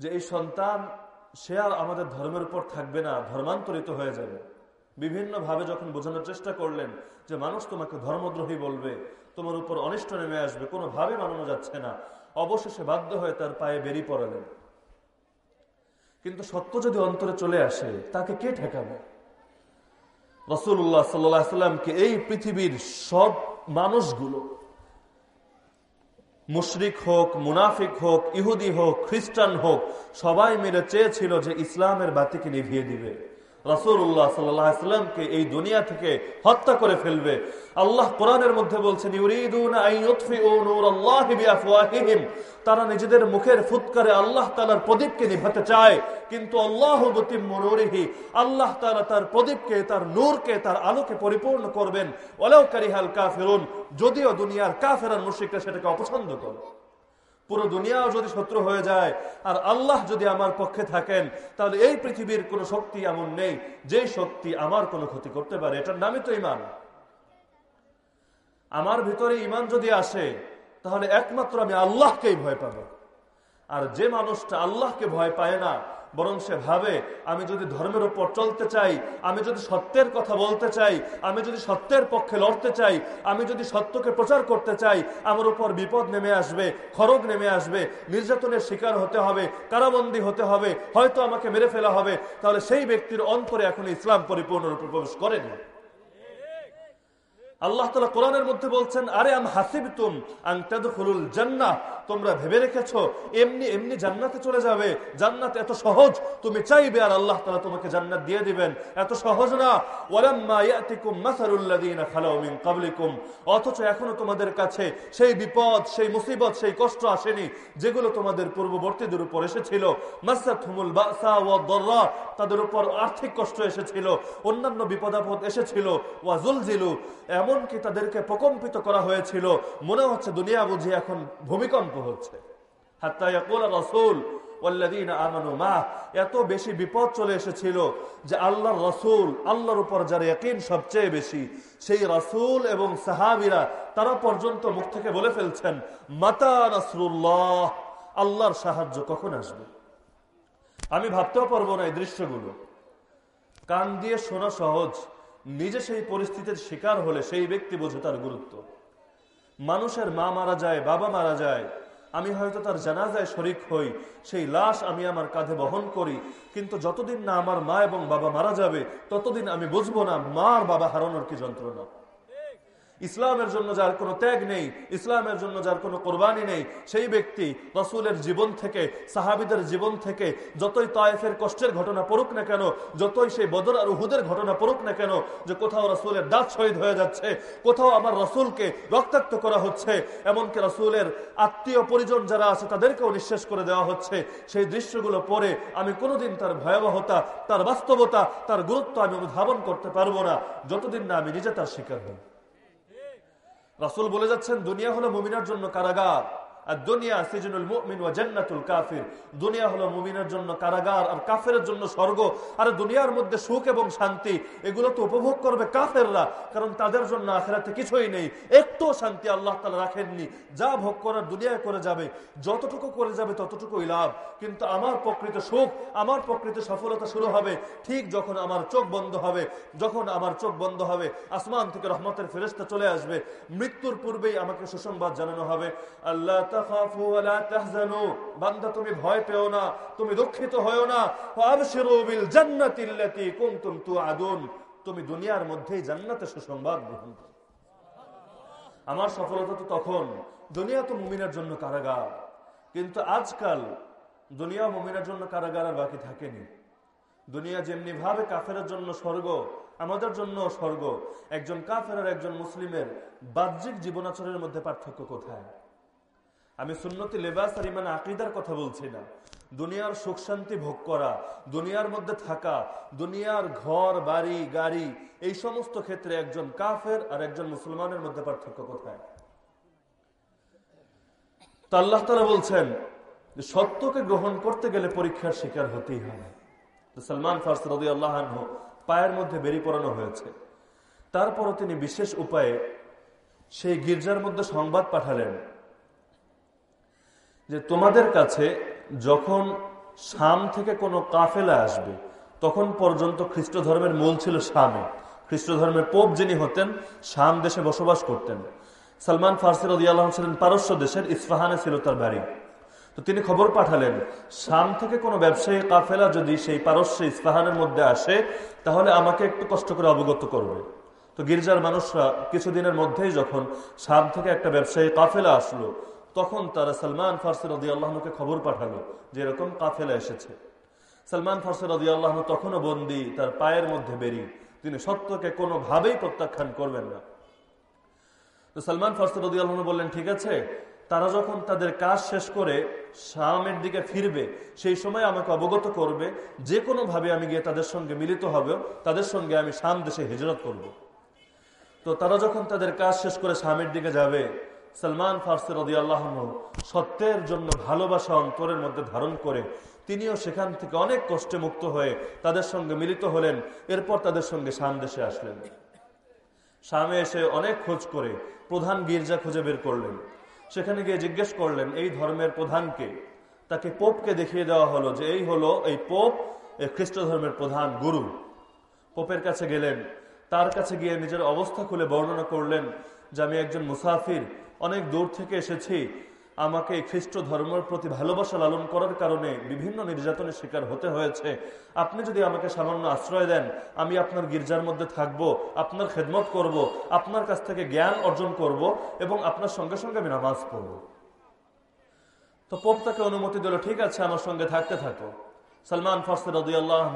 যে এই সন্তান, সে আর আমাদের ধর্মের উপর থাকবে না, ধর্মান্তরিত হয়ে যাবে। বিভিন্ন ভাবে যখন বোঝানোর চেষ্টা করলেন যে, মানুষ তোমাকে ধর্মদ্রোহী বলবে তোমার উপর অনিষ্ট নেমে আসবে কোনোভাবে মানানো যাচ্ছে না। অবশেষে বাধ্য হয়ে তার পায়ে বেরিয়ে পড়ালেন কিন্তু সত্য যদি অন্তরে চলে আসে, তাকে কে ঠেকাবে? রসুল্লাহ সাল্লামকে এই পৃথিবীর সব মানুষগুলো, মুশরিক হোক, মুনাফিক হোক, ইহুদি হোক, খ্রিস্টান হোক, সবাই মিলে চেয়েছিল যে ইসলামের বাতিকে নিভিয়ে দিবে। আলাইহি সাল্লামকে এই দুনিয়া থেকে হত্যা করে ফেলবে। আল্লাহ কোরআনের মধ্যে বলছেন তারা নিজেদের মুখের ফুৎকারে আল্লাহ তালার প্রদীপকে নিভাতে চায়, কিন্তু আল্লাহু মুতিম্মু নূরিহি। আল্লাহ তালা তার প্রদীপকে, তার নূরকে, তার আলোকে পরিপূর্ণ করবেন। ওয়ালাউ কারিহাল কাফিরুন, যদিও দুনিয়ার কাফের আর মুশরিকরা সেটাকে অপছন্দ করে। পুরো দুনিয়াও যদি শত্রু হয়ে যায়, আর আল্লাহ যদি আমার পক্ষে থাকেন, তাহলে এই পৃথিবীর কোনো শক্তি এমন নেই যে শক্তি আমার কোনো ক্ষতি করতে পারে। এটার নামই তো ইমান আমার ভিতরে ইমান যদি আসে, তাহলে একমাত্র আমি আল্লাহকেই ভয় পাব। আর যে মানুষটা আল্লাহকে ভয় পায় না বরং সে ভাবে, আমি যদি ধর্মের উপর চলতে চাই, আমি যদি সত্যের কথা বলতে চাই, আমি যদি সত্যের পক্ষে লড়তে চাই, আমি যদি সত্যকে প্রচার করতে চাই, আমার উপর বিপদ নেমে আসবে, খরগ নেমে আসবে, নির্যাতনের শিকার হতে হবে, কারাবন্দী হতে হবে, হয়তো আমাকে মেরে ফেলা হবে, তাহলে সেই ব্যক্তির অন্তরে এখন ইসলাম পরিপূর্ণরূপে প্রবেশ করেনি। আল্লাহ তালা কোরআনের মধ্যে বলছেন, আরে, আম হাসিব তুম জান্নাহ তোমরা ভেবে রেখেছ, এমনি এমনি জান্নাতে চলে যাবে। জান্নাত এত সহজ, তুমি চাইবে আর আল্লাহ তালা তোমাকে জান্নাত দিয়ে দিবেন। এত সহজ না। ওয়ালাম্মা ইয়াতিকুম মাসারুল্লাযীনা খালাউ অথচ এখনও তোমাদের কাছে সেই বিপদ, সেই মুসিবত, সেই কষ্ট আসেনি, যেগুলো তোমাদের পূর্ববর্তীদের উপর এসেছিল। মাসাতহুমুল বাসা ওয়া দাররা, তাদের উপর আর্থিক কষ্ট এসেছিল, অন্যান্য বিপদ আপদ এসেছিল। ওয়া জুলজিলু এমনকি তাদেরকে প্রকম্পিত করা হয়েছিল। মনে হচ্ছে দুনিয়া বুঝি এখন ভূমিকম্প হচ্ছে। এত বেশি বিপদ চলে এসেছিল যে আল্লাহর রাসূল, আল্লাহর উপর যার সবচেয়ে বেশি, সেই রাসূল এবং সাহাবীরা তারা পর্যন্ত মুখ থেকে বলে ফেলছেন, মাতা নাসরুল্লাহ, আল্লাহর সাহায্য কখন আসবে? আমি ভাবতেও পারব না এই দৃশ্যগুলো। কান দিয়ে শোনা সহজ। নিজে সেই পরিস্থিতির শিকার হলে সেই ব্যক্তি বোঝে তার গুরুত্ব। মানুষের মা মারা যায়, বাবা মারা যায়, আমি হয়তো তার জানাজায় শরিক হই, সেই লাশ আমি আমার কাঁধে বহন করি, কিন্তু যতদিন না আমার মা এবং বাবা মারা যাবে, ততদিন আমি বুঝব না মা আর বাবা হারানোর কি যন্ত্রণা। ইসলামের জন্য যার কোনো ত্যাগ নেই, ইসলামের জন্য যার কোনো কোরবানি নেই, সেই ব্যক্তি রসুলের জীবন থেকে, সাহাবিদের জীবন থেকে যতই তায়েফের কষ্টের ঘটনা পড়ুক না কেন, যতই সেই বদর আর উহুদের ঘটনা পড়ুক না কেন, যে কোথাও রসুলের দাঁত শহীদ হয়ে যাচ্ছে, কোথাও আমার রসুলকে রক্তাক্ত করা হচ্ছে, এমনকি রসুলের আত্মীয় পরিজন যারা আছে তাদেরকেও নিঃশেষ করে দেওয়া হচ্ছে, সেই দৃশ্যগুলো পরে আমি কোনোদিন তার ভয়াবহতা, তার বাস্তবতা, তার গুরুত্ব আমি অনুধাবন করতে পারব না, যতদিন না আমি নিজে তার শিকার হই। রাসুল বলে যাচ্ছেন দুনিয়া হলো মুমিনার জন্য কারাগার। আর দুনিয়া সিজনুল মুমিন ওয়া জান্নাতুল কাফির। দুনিয়া হলো মুমিনের জন্য কারাগার আর কাফেরের জন্য স্বর্গ। আর দুনিয়ার মধ্যে সুখ এবং শান্তি, এগুলো তো উপভোগ করবে কাফেররা, কারণ তাদের জন্য আখেরাতে কিছুই নেই। একটু শান্তি আল্লাহ তালা রাখেননি। যা ভোগ করার দুনিয়ায় করে যাবে, যতটুকু করে যাবে ততটুকুই লাভ। কিন্তু আমার প্রকৃত সুখ, আমার প্রকৃত সফলতা শুরু হবে ঠিক যখন আমার চোখ বন্ধ হবে, যখন আমার চোখ বন্ধ হবে, আসমান থেকে রহমতের ফেরেস্তা চলে আসবে। মৃত্যুর পূর্বেই আমাকে সুসংবাদ জানানো হবে। আল্লাহ তাখাফু তাহজানু। বান্দা, তুমি ভয় পেও না, তুমি দুঃখিত হয়ো না। বিল কুনতুম তুআদুন। তুমি দুনিয়ার মধ্যেই সুসংবাদ গ্রহণ করো। আমার সফলতা তো তখন। দুনিয়া তো মুমিনের জন্য কারাগার। কিন্তু আজকাল দুনিয়া মুমিনের জন্য কারাগার আর বাকি থাকেনি। দুনিয়া যেমনি ভাবে কাফেরের জন্য স্বর্গ, আমাদের জন্য স্বর্গ। একজন কাফের আর একজন মুসলিমের বাহ্যিক জীবনাচরের মধ্যে পার্থক্য কোথায়? আমি সুন্নতি লেবাস আর ইমান আকিদার কথা বলছি না। দুনিয়ার সুখ শান্তি ভোগ করা, দুনিয়ার মধ্যে থাকা, দুনিয়ার ঘর, বাড়ি, গাড়ি, এই সমস্ত ক্ষেত্রে একজন কাফের আর একজন মুসলমানের মধ্যে পার্থক্য কোথায়? তো আল্লাহ বলছেন সত্যকে গ্রহণ করতে গেলে পরীক্ষার শিকার হতেই তো সালমান ফার্স রদি আল্লাহ পায়ের মধ্যে বেরিয়ে পড়ানো হয়েছে। তারপরও তিনি বিশেষ উপায়ে সেই গির্জার মধ্যে সংবাদ পাঠালেন। যে তোমাদের কাছে যখন শাম থেকে কোনো কাফেলা আসবে, তখন পর্যন্ত খ্রিস্ট ধর্মের মূল ছিল শামে। খ্রিস্ট ধর্মের পোপ যিনি হতেন, শাম দেশে বসবাস করতেন। সালমান ফার্সি রদি আল্লাহ ছিলেন পারস্য দেশের ইস্ফাহানে ছিল তার বাড়ি। তো তিনি খবর পাঠালেন, শাম থেকে কোনো ব্যবসায়ী কাফেলা যদি সেই পারস্য ইস্ফাহানের মধ্যে আসে, তাহলে আমাকে একটু কষ্ট করে অবগত করবে। তো গির্জার মানুষরা কিছুদিনের মধ্যেই যখন শাম থেকে একটা ব্যবসায়ী কাফেলা আসলো তখন তারা সালমান ফার্সি রদি আল্লাহকে খবর পাঠালো যে এরকম কাফেলা এসেছে। সালমান ফার্সি রদি আল্লাহ তখনও বন্দি, তার পায়ের মধ্যে বেরিয়ে তিনি সত্যকে কোনোভাবেই প্রত্যাখ্যান করবেন না। তো সালমান ফার্সি রদি আল্লাহ বললেন, ঠিক আছে, তারা যখন তাদের কাজ শেষ করে শামের দিকে ফিরবে, সেই সময় আমাকে অবগত করবে যে কোনোভাবে আমি গিয়ে তাদের সঙ্গে মিলিত হবে, তাদের সঙ্গে আমি শাম দেশে হিজরত করব। তো তারা যখন তাদের কাজ শেষ করে শামের দিকে যাবে সালমান ফার্সি রদি আল্লাহ সত্যের জন্য ভালোবাসা অন্তরের মধ্যে ধারণ করে তিনিও সেখান থেকে অনেক কষ্টে মুক্ত হয়ে তাদের সঙ্গে মিলিত হলেন, এরপর তাদের সঙ্গে শাম দেশে আসলেন। শামে এসে অনেক খোঁজ করে প্রধান গির্জা খুঁজে বের করলেন। সেখানে গিয়ে জিজ্ঞেস করলেন, এই ধর্মের প্রধানকে তাকে পোপকে দেখিয়ে দেওয়া হলো যে এই হলো এই পোপ খ্রিস্ট ধর্মের প্রধান গুরু। পোপের কাছে গেলেন, তার কাছে গিয়ে নিজের অবস্থা খুলে বর্ণনা করলেন যে, আমি একজন মুসাফির অনেক দূর থেকে এসেছি। আমাকে খ্রিস্ট ধর্মের প্রতি ভালোবাসা লালন করার কারণে বিভিন্ন নির্যাতনের শিকার হতে হয়েছে। আপনি যদি আমাকে সামান্য আশ্রয় দেন, আমি আপনার গির্জার মধ্যে থাকব, আপনার খেদমত করব, আপনার কাছ থেকে জ্ঞান অর্জন করব এবং আপনার সঙ্গে সঙ্গে আমি নামাজ পড়ব। তো পোপ তাকে অনুমতি দিল, ঠিক আছে, আমার সঙ্গে থাকতে থাকো। সালমান ফার্সের আল্লাহ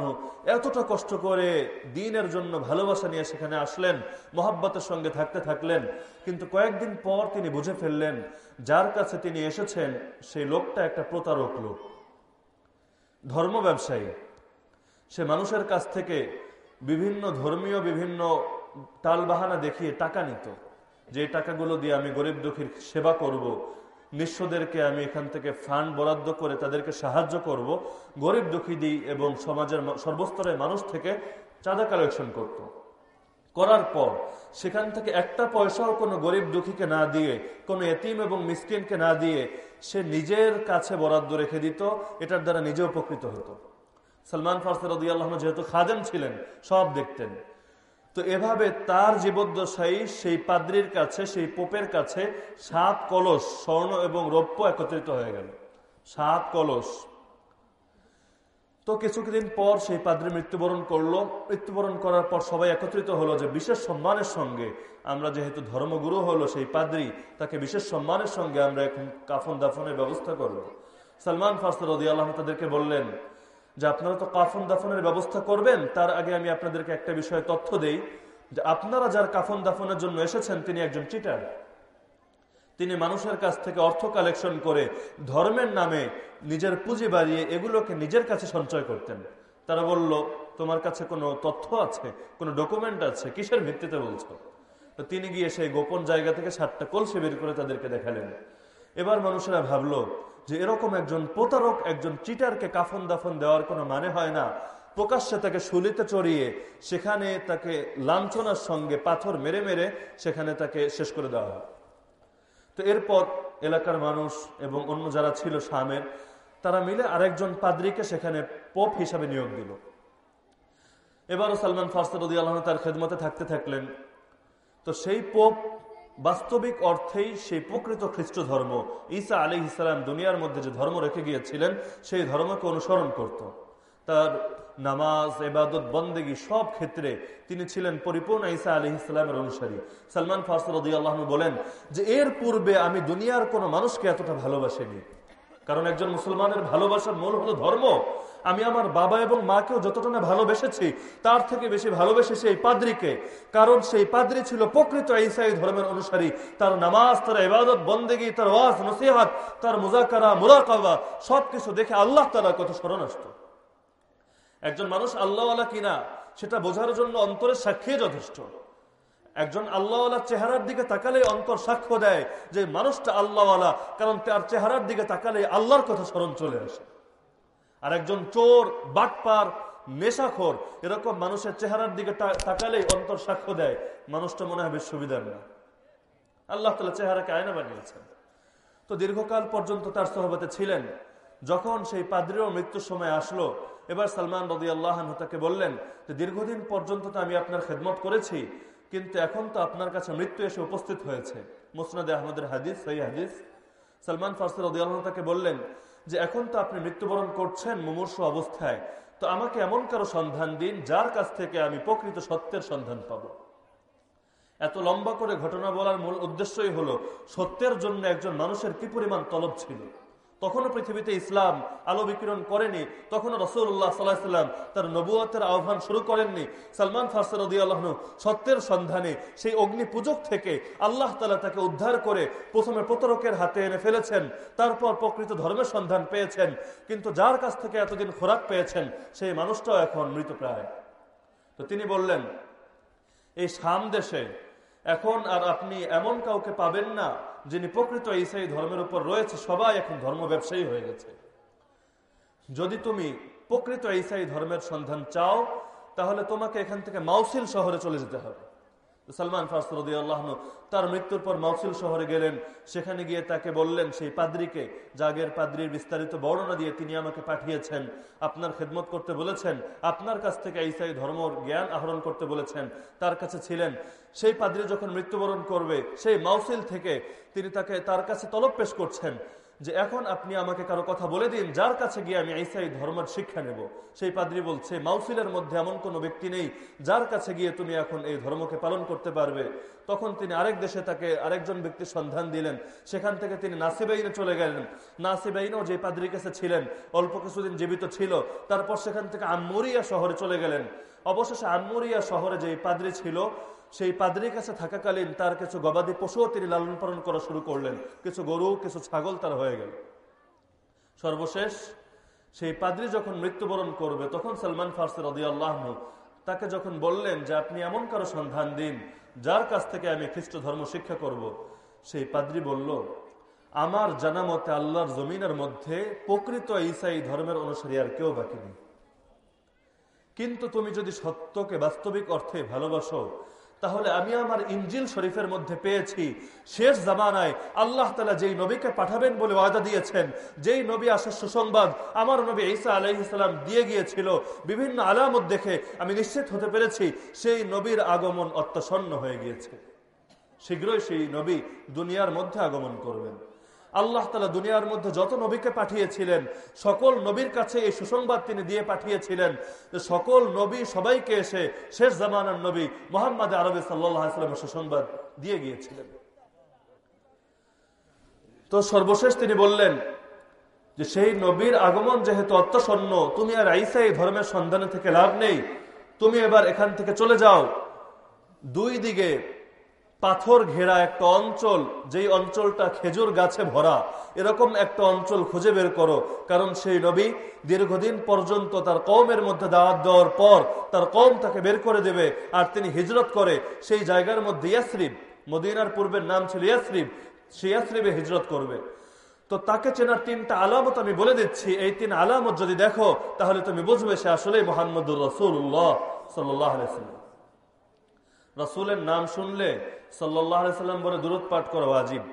এতটা কষ্ট করে দিনের জন্য ভালোবাসা নিয়ে সেখানে আসলেন, মোহাব্বতের সঙ্গে থাকতে থাকলেন, কিন্তু কয়েকদিন পর তিনি বুঝে ফেললেন, যার কাছে তিনি এসেছেন সেই লোকটা একটা প্রতারক লোক ধর্ম ব্যবসায়ী সে মানুষের কাছ থেকে বিভিন্ন ধর্মীয় বিভিন্ন টালবাহানা দেখিয়ে টাকা নিত যে টাকাগুলো দিয়ে আমি গরিব দুঃখীর সেবা করব। নিঃস্বদেরকে আমি এখান থেকে ফান্ড বরাদ্দ করে তাদেরকে সাহায্য করব। গরিব দুঃখী দিই এবং সমাজের সর্বস্তরের মানুষ থেকে চাঁদা কালেকশন করত। করার পর সেখান থেকে একটা পয়সাও কোনো গরিব, দুঃখীকে না দিয়ে, কোনো এতিম এবং মিসকিনকে না দিয়ে সে নিজের কাছে বরাদ্দ রেখে দিত। এটার দ্বারা নিজে উপকৃত হতো। সালমান ফারসে রদি আল্লাহ যেহেতু খাদেম ছিলেন, সব দেখতেন। তো এভাবে তার জীবদ্দশায়ী সেই পাদ্রির কাছে, সেই পোপের কাছে সাত কলস, স্বর্ণ এবং রৌপ্য একত্রিত হয়ে গেল। সাত কলস। তো কিছুদিন পর সেই পাদ্রি মৃত্যুবরণ করল। মৃত্যুবরণ করার পর সবাই একত্রিত হলো যে বিশেষ সম্মানের সঙ্গে আমরা যেহেতু ধর্মগুরু হলো সেই পাদ্রি, তাকে বিশেষ সম্মানের সঙ্গে আমরা এখন কাফন দাফনের ব্যবস্থা করব। সালমান ফারসর রদি আল্লাহ তাদেরকে বললেন যে আপনারা তো কাফন দাফনের ব্যবস্থা করবেন, তার আগে আমি আপনাদেরকে একটা বিষয়ে তথ্য দেই যে আপনারা যার কাফন দাফনের জন্য এসেছেন, তিনি একজন চিটার তিনি মানুষের কাছ থেকে অর্থ কালেকশন করে ধর্মের নামে নিজের পুঁজি বাড়িয়ে এগুলোকে নিজের কাছে সঞ্চয় করতেন। তারা বলল, তোমার কাছে কোনো তথ্য আছে? কোনো ডকুমেন্ট আছে? কিসের ভিত্তিতে বলছো? তো তিনি গিয়ে সেই গোপন জায়গা থেকে সাতটা কলসে বের করে তাদেরকে দেখালেন। এবার মানুষেরা ভাবলো যে এরকম একজন প্রতারক, একজন চিটারকে কাফন দাফন দেওয়ার কোনো মানে হয় না। প্রকাশ্যে তাকে শুলিতে চড়িয়ে সেখানে তাকে লাঞ্ছনার সঙ্গে পাথর মেরে মেরে সেখানে তাকে শেষ করে দেওয়া হয়। তো এরপর এলাকার মানুষ এবং অন্য যারা ছিল শামের, তারা মিলে আরেকজন পাদ্রীকে সেখানে পোপ হিসাবে নিয়োগ দিল। এবারও সালমান ফারসদি আল্লাহ তার খেদমতে থাকতে থাকলেন। তো সেই পোপ বাস্তবিক অর্থেই সেই প্রকৃত খ্রিস্ট ধর্ম। ঈসা আলী ইসলাম দুনিয়ার মধ্যে যে ধর্ম রেখে গিয়েছিলেন, সেই ধর্মকে অনুসরণ করত। তার নামাজ, এবাদত, বন্দেগী সব ক্ষেত্রে তিনি ছিলেন পরিপূর্ণ ঈসা আলী ইসলামের অনুসারী। সালমান আল্লাহ বলেন যে, এর পূর্বে আমি দুনিয়ার কোনো মানুষকে এতটা ভালোবাসিনি। কারণ একজন মুসলমানের ভালোবাসার মূল হলো ধর্ম। আমি আমার বাবা এবং মাকেও যতটা ভালোবেসেছি, তার থেকে বেশি ভালোবেসেছি এই পাদ্রিকে। কারণ সেই পাদ্রি ছিল প্রকৃত ইসাই ধর্মের অনুসারী। তার নামাজ, তার ইবাদত, বন্দেগী, তার ওয়াজ, নসিহাত, তার মুজাকারা মুরাকাবা, সবকিছু দেখে আল্লাহ তারা কত স্মরণ আসতো একজন মানুষ আল্লাহওয়ালা কিনা, সেটা বোঝার জন্য অন্তরের সাক্ষী যথেষ্ট। একজন আল্লাহওয়ালা চেহারার দিকে তাকালে অন্তর সাক্ষ্য দেয় যে মানুষটা আল্লাহওয়ালা, কারণ তার চেহারার দিকে তাকালে আল্লাহর কথা স্মরণ চলে আসে। আর একজন চোর, বাটপার, নেশাখোর, এরকম মানুষের চেহারার দিকে তাকালেই অন্তর সাক্ষ্য দেয়, মানুষটা মনে বেশ সুবিধার না। আল্লাহ তালা চেহারাকে আয়না বানিয়েছেন। তো দীর্ঘকাল পর্যন্ত তার সহবতে ছিলেন। যখন সেই পাদ্রিও মৃত্যুর সময় আসলো, এবার সালমান রদি আল্লাহ তাকে বললেন যে, দীর্ঘদিন পর্যন্ত তো আমি আপনার খেদমত করেছি কিন্তু এখন তো আপনার কাছে মৃত্যু এসে উপস্থিত হয়েছে। মুসনাদে আহমদের হাদিস সেই হাদিস। সালমান ফারসি রদি আল্লাহ তাকে বললেন যে, এখন তো আপনি মৃত্যুবরণ করছেন মুমূর্ষ অবস্থায়। তো আমাকে এমন কারও সন্ধান দিন, যার কাছ থেকে আমি প্রকৃত সত্যের সন্ধান পাব। এত লম্বা করে ঘটনা বলার মূল উদ্দেশ্যই হলো, সত্যের জন্য একজন মানুষের কি পরিমাণ তলব ছিল? তখনও পৃথিবীতে ইসলাম আলো বিকিরণ করেনি, তখনও রসুল্লাহ সাল্লাহাম তার নবুয়তের আহ্বান শুরু করেননি। সালমান ফারসর আল্লাহন সত্যের সন্ধানে সেই অগ্নি পূজক থেকে আল্লাহ তালা তাকে উদ্ধার করে প্রথমে প্রতরকের হাতে এনে ফেলেছেন, তারপর প্রকৃত ধর্মের সন্ধান পেয়েছেন, কিন্তু যার কাছ থেকে এতদিন খোরাক পেয়েছেন, সেই মানুষটাও এখন মৃতপ্রায় তো তিনি বললেন, এই সাম দেশে এখন আর আপনি এমন কাউকে পাবেন না যিনি প্রকৃত ইসাই ধর্মের উপর রয়েছে, সবাই এখন ধর্ম ব্যবসায়ী হয়ে গেছে। যদি তুমি প্রকৃত ইসাই ধর্মের সন্ধান চাও, তাহলে তোমাকে এখান থেকে মাউসিল শহরে চলে যেতে হবে। সালমান ফারসরদি আল্লাহ তার মৃত্যুর পর মাউসিল শহরে গেলেন। সেখানে গিয়ে তাকে বললেন, সেই পাদ্রিকে, জাগের পাদ্রির বিস্তারিত বর্ণনা দিয়ে তিনি আমাকে পাঠিয়েছেন। আপনার খেদমত করতে বলেছেন। আপনার কাছ থেকে ইসাই ধর্ম জ্ঞান আহরণ করতে বলেছেন। তার কাছে ছিলেন। সেই পাদ্রি যখন মৃত্যুবরণ করবে, সেই মাউসিল থেকে তিনি তাকে তার কাছে তলব পেশ করছেন। যে এখন আপনি আমাকে কারও কথা বলে দিন, যার কাছে গিয়ে আমি ঈসাই ধর্মের শিক্ষা নেব। সেই পাদ্রি বলছে, মাউসিলের মধ্যে এমন কোনো ব্যক্তি নেই যার কাছে গিয়ে তুমি এখন এই ধর্মকে পালন করতে পারবে। তখন তিনি আরেক দেশে তাকে আরেকজন ব্যক্তির সন্ধান দিলেন। সেখান থেকে তিনি নাসিবাইনে চলে গেলেন। নাসিবাইনেও যে পাদ্রির কাছে ছিলেন, অল্প কিছুদিন জীবিত ছিল, তারপর সেখান থেকে আম্মুরিয়া শহরে চলে গেলেন। অবশেষে আম্মুরিয়া শহরে যে পাদ্রি ছিল সেই পাদ্রির কাছে থাকাকালীন তার কিছু গবাদি পশুও তিনি লালন পালন করা শুরু করলেন। কিছু গরু, কিছু ছাগল তার হয়ে গেল। সর্বশেষ, সেই পাদ্রি যখন মৃত্যুবরণ করবে, তখন সালমান ফার্সের অদি আল্লাহ তাকে যখন বললেন যে, আপনি এমন কারও সন্ধান দিন, যার কাছ থেকে আমি খ্রিস্ট ধর্ম শিক্ষা করব। সেই পাদ্রি বলল, আমার জানা মতে আল্লাহর জমিনের মধ্যে প্রকৃত ইসাই ধর্মের অনুসারী আর কেউ বাকি নেই। কিন্তু তুমি যদি সত্যকে বাস্তবিক অর্থে ভালোবাসো তাহলে আমি আমার ইঞ্জিল শরীফের মধ্যে পেয়েছি। শেষ জামানায় আল্লাহ তালা যেই নবীকে পাঠাবেন বলে ওয়াদা দিয়েছেন, যেই নবী আসার সুসংবাদ আমার নবী ঈসা আলহিসাম দিয়ে গিয়েছিল, বিভিন্ন আলামত দেখে আমি নিশ্চিত হতে পেরেছি, সেই নবীর আগমন অত্যাসন্ন হয়ে গিয়েছে। শীঘ্রই সেই নবী দুনিয়ার মধ্যে আগমন করবেন। আল্লাহ তালা দুনিয়ার মধ্যে যত নবীকে পাঠিয়েছিলেন, সকল নবীর কাছে এই সুসংবাদ তিনি দিয়ে পাঠিয়েছিলেন সকল নবী সবাইকে এসে শেষ জামানার নবী মোহাম্মদ আরবি সাল্লামের সুসংবাদ দিয়ে গিয়েছিলেন। তো সর্বশেষ তিনি বললেন যে সেই নবীর আগমন যেহেতু অত্যসন্ন তুমি আর আইসা এই ধর্মের সন্ধানে থেকে লাভ নেই। তুমি এবার এখান থেকে চলে যাও। দুই দিকে পাথর ঘেরা একটা অঞ্চল, যেই অঞ্চলটা খেজুর গাছে ভরা, এরকম একটা অঞ্চল খুঁজে বের করো। কারণ সেই নবী দীর্ঘদিন পর্যন্ত তার কমের মধ্যে দাওয়াত দেওয়ার পর তার কম তাকে বের করে দেবে, আর তিনি হিজরত করে সেই জায়গার মধ্যে ইয়াসরিফ মদিনার পূর্বের নাম ছিল ইয়াসরিফ সে ইয়াসরিফে হিজরত করবে। তো তাকে চেনার তিনটা আলামত আমি বলে দিচ্ছি। এই তিন আলামত যদি দেখো, তাহলে তুমি বুঝবে সে আসলে মোহাম্মদুর রসুল্লাহ সাল্লাম রসুলের নাম শুনলে সাল্লাহ সাল্লাম বলে দূরত পাঠ করো আজিব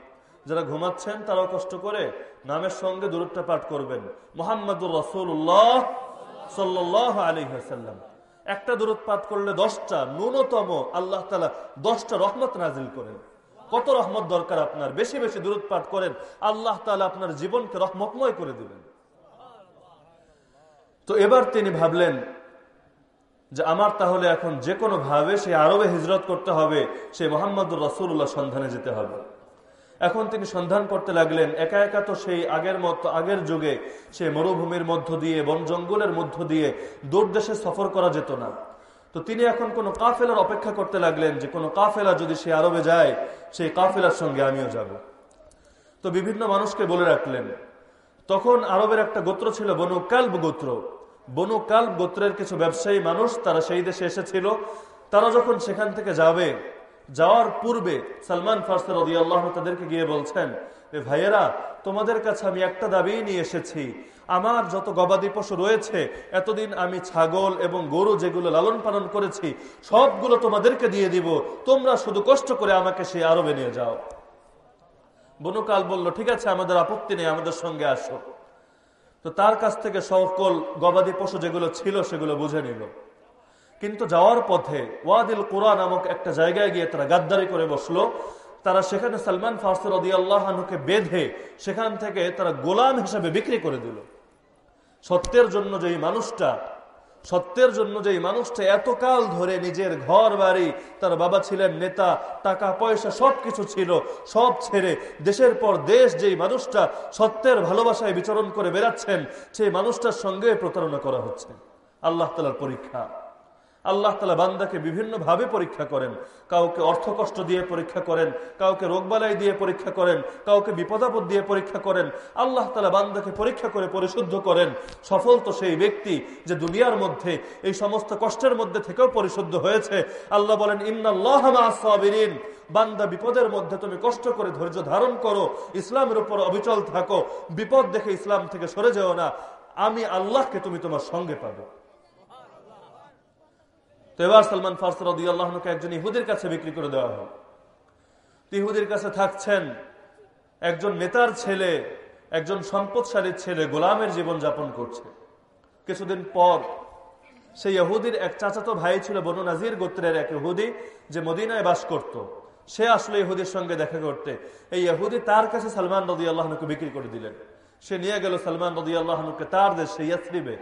যারা ঘুমাচ্ছেন, তারাও কষ্ট করে নামের সঙ্গে দূরতটা পাঠ করবেন। মোহাম্মদুর রসুল্লাহ সাল্লাহ আলী সাল্লাম। একটা দূরত পাঠ করলে দশটা, ন্যূনতম আল্লাহ তালা দশটা রহমত নাজিল করেন। কত রহমত দরকার আপনার? বেশি বেশি দূরত পাঠ করেন, আল্লাহ তালা আপনার জীবনকে রহমতময় করে দিবেন। তো এবার তিনি ভাবলেন যে আমার তাহলে এখন যে কোনো ভাবে সে আরবে হিজরত করতে হবে, সে মোহাম্মদুর রসুল্লাহ সন্ধানে যেতে হবে। এখন তিনি সন্ধান করতে লাগলেন, একা একা তো সেই আগের মতো, আগের যুগে সে মরুভূমির মধ্য দিয়ে, বন জঙ্গলের মধ্য দিয়ে দূর দেশে সফর করা যেত না। তো তিনি এখন কোন কাফেলার অপেক্ষা করতে লাগলেন যে কোনো কাফেলা যদি সে আরবে যায়, সেই কাফেলার সঙ্গে আমিও যাব। তো বিভিন্ন মানুষকে বলে রাখলেন, তখন আরবের একটা গোত্র ছিল বনু কাল্ব গোত্র। বনু কাল্ব গোত্রের কিছু ব্যবসায়ী মানুষ, তারা সেই দেশে এসেছিল। তারা যখন সেখান থেকে যাবে, যাওয়ার পূর্বে সালমান ফার্সের রদি আল্লাহ তাদেরকে গিয়ে বলছেন ভাইয়েরা, তোমাদের কাছে আমি একটা দাবি নিয়ে এসেছি। আমার যত গবাদি পশু রয়েছে, এতদিন আমি ছাগল এবং গরু যেগুলো লালন পালন করেছি, সবগুলো তোমাদেরকে দিয়ে দিব। তোমরা শুধু কষ্ট করে আমাকে সেই আরবে নিয়ে যাও। বনুকাল বলল, ঠিক আছে, আমাদের আপত্তি নেই, আমাদের সঙ্গে আসো। তো তার কাছ থেকে সকল গবাদি পশু যেগুলো ছিল সেগুলো বুঝে নিল। কিন্তু যাওয়ার পথে ওয়াদিল কোরআন নামক একটা জায়গায় গিয়ে তারা গাদ্দারি করে বসল। তারা সেখানে সালমান ফার্সের আল্লাহকে বেঁধে সেখান থেকে তারা গোলাম হিসেবে বিক্রি করে দিল। সত্যের জন্য যে মানুষটা সত্যের জন্য যে মানুষটা এতকাল ধরে নিজের ঘর, বাড়ি, তার বাবা ছিলেন নেতা, টাকা, পয়সা সব কিছু ছিল, সব ছেড়ে দেশের পর দেশ যেই মানুষটা সত্যের ভালোবাসায় বিচরণ করে বেড়াচ্ছেন, সেই মানুষটার সঙ্গে প্রতারণা করা হচ্ছে। আল্লাহ তালার পরীক্ষা। আল্লাহ তালা বান্দাকে বিভিন্ন ভাবে পরীক্ষা করেন। কাউকে অর্থ কষ্ট দিয়ে পরীক্ষা করেন, কাউকে রোগবালাই দিয়ে পরীক্ষা করেন, কাউকে বিপদাপদ দিয়ে পরীক্ষা করেন, আল্লাহ তালা বান্দাকে পরীক্ষা করে পরিশুদ্ধ করেন। সফল তো সেই ব্যক্তি যে দুনিয়ার মধ্যে, এই সমস্ত কষ্টের মধ্যে থেকেও পরিশুদ্ধ হয়েছে। আল্লাহ বলেন ইন্নাল্লাহরিন বান্দা, বিপদের মধ্যে তুমি কষ্ট করে ধৈর্য ধারণ করো, ইসলামের উপর অবিচল থাকো, বিপদ দেখে ইসলাম থেকে সরে যেও না। আমি আল্লাহকে তুমি তোমার সঙ্গে পাবো। তো এবার সালমান ফার্সর আল্লাহকে একজন ইহুদের কাছে বিক্রি করে দেওয়া হয় ইহুদির কাছে থাকছেন একজন নেতার ছেলে, একজন সম্পদশালীর ছেলে, গোলামের জীবন যাপন করছে। কিছুদিন পর সেই ইহুদির এক চাচাতো ভাই ছিল বনু নাজির গোত্রের এক ইহুদি যে মদিনায় বাস করত। সে আসলে ইহুদির সঙ্গে দেখা করতে। এই ইহুদি তার কাছে সালমান রদি আল্লাহনুকে বিক্রি করে দিলেন। সে নিয়ে গেল সালমান রদি আল্লাহনুকে তার দেশে ইয়াসরিবে।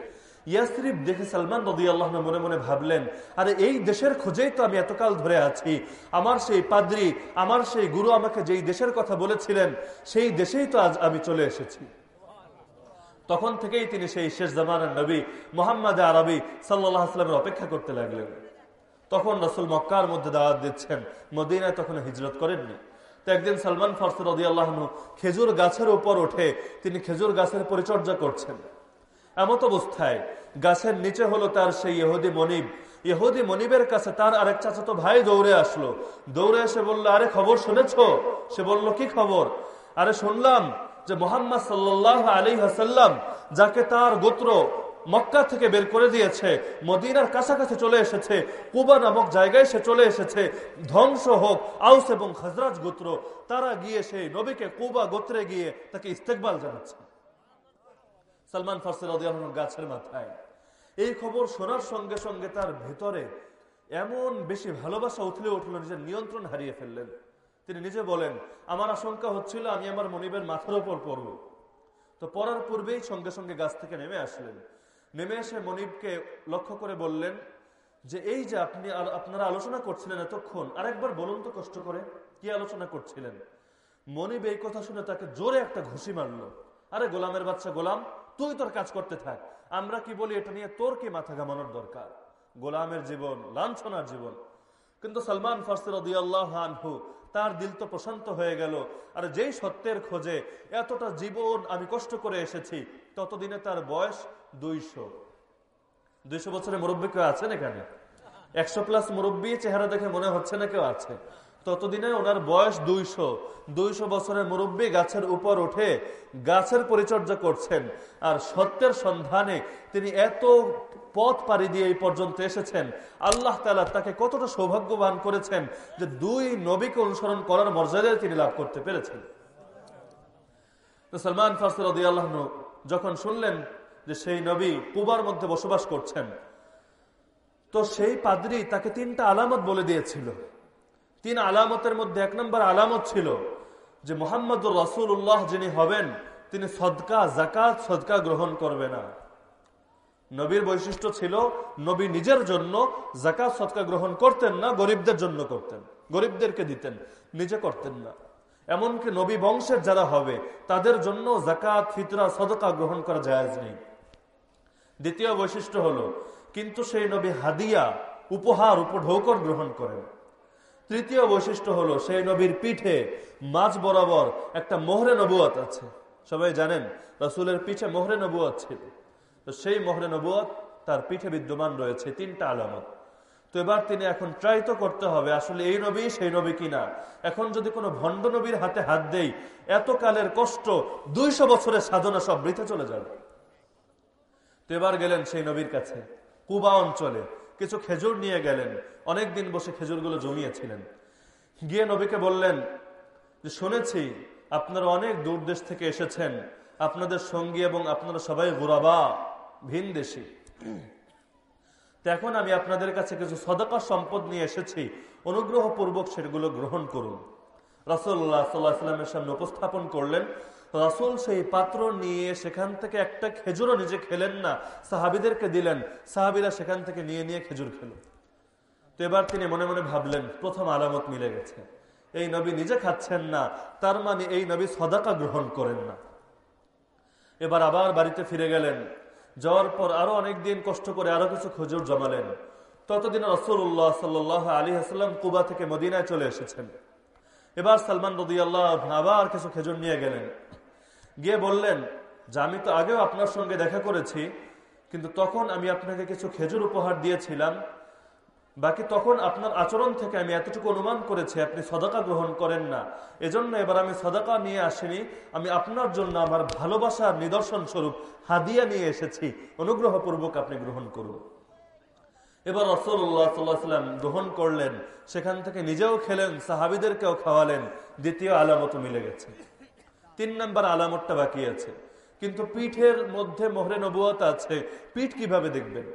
ইয়াসরিফ দেখে সালমান রদি আল্লাহ মনে মনে ভাবলেন, আরে, এই দেশের খোঁজেই তো আমি এতকাল ধরে আছি। আমার সেই পাদ্রি, আমার সেই গুরু আমাকে যেই দেশের কথা বলেছিলেন, সেই দেশেই তো আজ আমি চলে এসেছি। তখন থেকেই তিনি সেই শেষ জামানের নবী মোহাম্মদ আরবি সাল্লাহ আসলামের অপেক্ষা করতে লাগলেন। তখন রসুল মক্কার মধ্যে দাওয়াত দিচ্ছেন। মদিনায় তখন হিজরত করেননি। তো একদিন সালমান ফারসুর রদি খেজুর গাছের উপর ওঠে তিনি খেজুর গাছের পরিচর্যা করছেন। এমত অবস্থায় গাছের নিচে হলো তার সেই ইহুদি মনিব। ইহুদি মনিবের কাছে তার আরেক চাচাতো ভাই দৌড়ে আসলো। দৌড়ে এসে বলল, আরে খবর শুনেছ? সে বলল, কি খবর? আরে শুনলাম যে মোহাম্মদ সাল্লাহ আলী হাসাল্লাম যাকে তার গোত্র মক্কা থেকে বের করে দিয়েছে, মদিনার কাছাকাছি চলে এসেছে, কুবা নামক জায়গায় সে চলে এসেছে, ধ্বংস হোক, আউস এবং খাজরাজ গোত্র, তারা গিয়ে সেই নবীকে কুবা গোত্রে গিয়ে তাকে ইস্তেকবাল জানাচ্ছে। সালমান ফার্সের গাছের মাথায়। এই খবর শোনার সঙ্গে সঙ্গে তার ভেতরে এমন বেশি ভালোবাসা উঠলে উঠল, নিজের নিয়ন্ত্রণ হারিয়ে ফেললেন। তিনি নিজে বলেন, আমার আশঙ্কা হচ্ছিল আমি আমার মনিবের মাথার উপর পড়ব। তো পড়ার পূর্বেই সঙ্গে সঙ্গে গাছ থেকে নেমে আসলেন। নেমে এসে মনিবকে লক্ষ্য করে বললেন, যে এই যে আপনি আপনারা আলোচনা করছিলেন এতক্ষণ, আরেকবার বলুন তো কষ্ট করে, কি আলোচনা করছিলেন? মনিব এই কথা শুনে তাকে জোরে একটা ঘুষি মারলো। আরে গোলামের বাচ্চা গোলাম তুই তোর কাজ করতে থাক। আমরা কি বলি, এটা নিয়ে তোর কি মাথা ঘামানোর দরকার? গোলামের জীবন, লাঞ্ছনার জীবন। কিন্তু সালমান ফার্সের আনহু, তার দিল তো প্রশান্ত হয়ে গেল। আর যেই সত্যের খোঁজে এতটা জীবন আমি কষ্ট করে এসেছি, ততদিনে তার বয়স দুইশো। দুইশো বছরের মুরব্বী কেউ আছেন এখানে? একশো প্লাস মুরব্বী চেহারা দেখে মনে হচ্ছে না কেউ আছে। ততদিনে ওনার বয়স দুইশো। দুইশো বছরের মুরব্বী গাছের উপর উঠে গাছের পরিচর্যা করছেন। আর সত্যের সন্ধানে তিনি এত পথ পাড়ি দিয়ে এই পর্যন্ত এসেছেন। আল্লাহ তালা তাকে কতটা সৌভাগ্যবান করেছেন যে দুই নবীকে অনুসরণ করার মর্যাদায় তিনি লাভ করতে পেরেছেন। সলমান ফারসুর আল্লাহ যখন শুনলেন যে সেই নবী কুবার মধ্যে বসবাস করছেন, তো সেই পাদ্রি তাকে তিনটা আলামত বলে দিয়েছিল। তিন আলামতের মধ্যে এক নম্বর আলামত ছিল যে মোহাম্মদ রসুল উল্লাহ যিনি হবেন, তিনি সদকা জাকাত সদকা গ্রহণ করবে না। নবীর বৈশিষ্ট্য ছিল নবী নিজের জন্য জাকাত সদকা গ্রহণ করতেন না, গরিবদের জন্য করতেন। গরিবদেরকে দিতেন, নিজে করতেন না। এমনকি নবী বংশের যারা হবে, তাদের জন্য জাকাত ফিতরা, সদকা গ্রহণ করা জায়জ নেই। দ্বিতীয় বৈশিষ্ট্য হলো, কিন্তু সেই নবী হাদিয়া, উপহার, উপঢৌকন গ্রহণ করেন। তৃতীয় বৈশিষ্ট্য হলো সেই নবীর পিঠে মাঝ বরাবর একটা মোহরে নবুয়াত আছে। সবাই জানেন, রসুলের পিঠে মোহরে নবুয়াত ছিল। তো সেই মোহরে নবুয়াত তার পিঠে বিদ্যমান রয়েছে তিনটা আলামত। তো এবার তিনি এখন ট্রাই তো করতে হবে, আসলে এই নবী সেই নবী কিনা? এখন যদি কোনো ভণ্ড নবীর হাতে হাত দেই, এত কালের কষ্ট, দুইশো বছরের সাধনা সব বৃথে চলে যাবে। তো এবার গেলেন সেই নবীর কাছে, কুবা অঞ্চলে। কিছু খেজুর নিয়ে গেলেন। অনেক দিন বসে খেজুরগুলো জমিয়েছিলেন। গিয়ে নবীকে বললেন, যে শুনেছি, আপনারা অনেক দূর দেশ থেকে এসেছেন। আপনাদের সঙ্গী এবং আপনারা সবাই গুরাবা, ভিন দেশি। এখন আমি আপনাদের কাছে কিছু সদকা সম্পদ নিয়ে এসেছি। অনুগ্রহপূর্বক সেগুলো গ্রহণ করুন। রসল্লাহ সাল্লাহামের সামনে উপস্থাপন করলেন। রাসুল সেই পাত্র নিয়ে সেখান থেকে একটা খেজুরও নিজে খেলেন না। সাহাবিদেরকে দিলেন। সাহাবিরা সেখান থেকে নিয়ে নিয়ে খেজুর খেল। তো এবার তিনি মনে মনে ভাবলেন, প্রথম আলামত মিলে গেছে। এই নবী নিজে খাচ্ছেন না, তার মানে এই নবী সদাকা গ্রহণ করেন না। এবার আবার বাড়িতে ফিরে গেলেন। যাওয়ার পর আরও অনেকদিন কষ্ট করে আরও কিছু খেজুর জমালেন। ততদিন রসুল্লাহ সাল্লাহ আলী হাসলাম কুবা থেকে মদিনায় চলে এসেছেন। এবার সালমান রদি আল্লাহ আবার কিছু খেজুর নিয়ে গেলেন। গিয়ে বললেন, যে আমি তো আগেও আপনার সঙ্গে দেখা করেছি, কিন্তু তখন আমি আপনাকে কিছু খেজুর উপহার দিয়েছিলাম। বাকি তখন আপনার আচরণ থেকে আমি এতটুকু অনুমান করেছি, আপনি সদাকা গ্রহণ করেন না। এজন্য এবার আমি সদাকা নিয়ে আসিনি, আমি আপনার জন্য আমার ভালোবাসার নিদর্শন স্বরূপ হাদিয়া নিয়ে এসেছি। অনুগ্রহপূর্বক আপনি গ্রহণ করুন। এবার রসল্লাহ সাল্লাহাম গ্রহণ করলেন, সেখান থেকে নিজেও খেলেন, সাহাবিদেরকেও খাওয়ালেন, দ্বিতীয় আলামত মিলে গেছে। তিন নম্বর আলামতটা বাকি আছে। কিন্তু পিঠের মধ্যে মোহরে নবুয়ত আছে। পিঠ কীভাবে দেখবেন?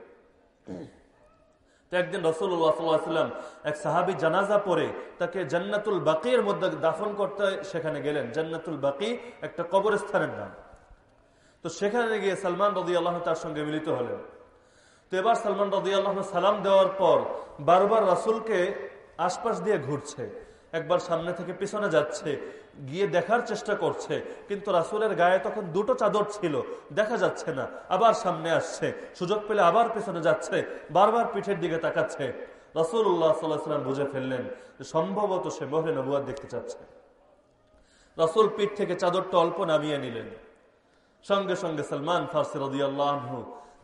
একদিন রসুল্লাহাম এক সাহাবি জানাজা পরে তাকে জান্নাতুল বাকির মধ্যে দাফন করতে সেখানে গেলেন। জান্নাতুল বাকি একটা কবরস্থানের নাম। তো সেখানে গিয়ে সালমান রদি আল্লাহ তার সঙ্গে মিলিত হলেন। তো এবার সালমান রদি আল্লাহ সালাম দেওয়ার পর বারবার রাসুলকে আশপাশ দিয়ে ঘুরছে। একবার সামনে থেকে পিছনে যাচ্ছে। গিয়ে দেখার চেষ্টা করছে। কিন্তু রাসুলের গায়ে তখন দুটো চাদর ছিল। দেখা যাচ্ছে না। আবার সামনে আসছে। সুযোগ পেলে আবার পিছনে যাচ্ছে। বারবার পিঠের দিকে তাকাচ্ছে। রাসুল্লাহ সাল্লাহাম বুঝে ফেললেন সম্ভবত সে মহরে দেখতে চাচ্ছে। রাসুল পিঠ থেকে চাদরটা অল্প নামিয়ে নিলেন। সঙ্গে সঙ্গে সালমান ফার্সি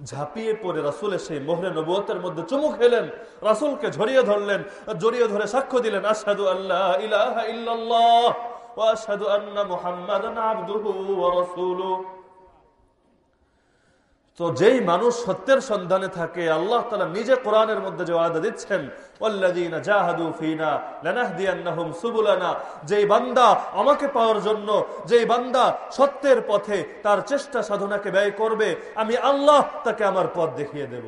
ঝাঁপিয়ে পড়ে রাসুলের সেই মোহরে নবুয়তের মধ্যে চুমু খেলেন। রাসুলকে ঝরিয়ে ধরলেন। জড়িয়ে ধরে সাক্ষ্য দিলেন আসাদু আল্লাহ ইলাহা ইল্লাল্লাহ। আন্না মুহাম্মাদান আবদুহু ওয়া রাসূলুহু তো যেই মানুষ সত্যের সন্ধানে থাকে, আল্লাহ তালা নিজে কোরআনের মধ্যে যে ওয়াদা দিচ্ছেন যেই বান্দা আমাকে পাওয়ার জন্য, যেই বান্দা সত্যের পথে তার চেষ্টা সাধনাকে ব্যয় করবে, আমি আল্লাহ তাকে আমার পথ দেখিয়ে দেব।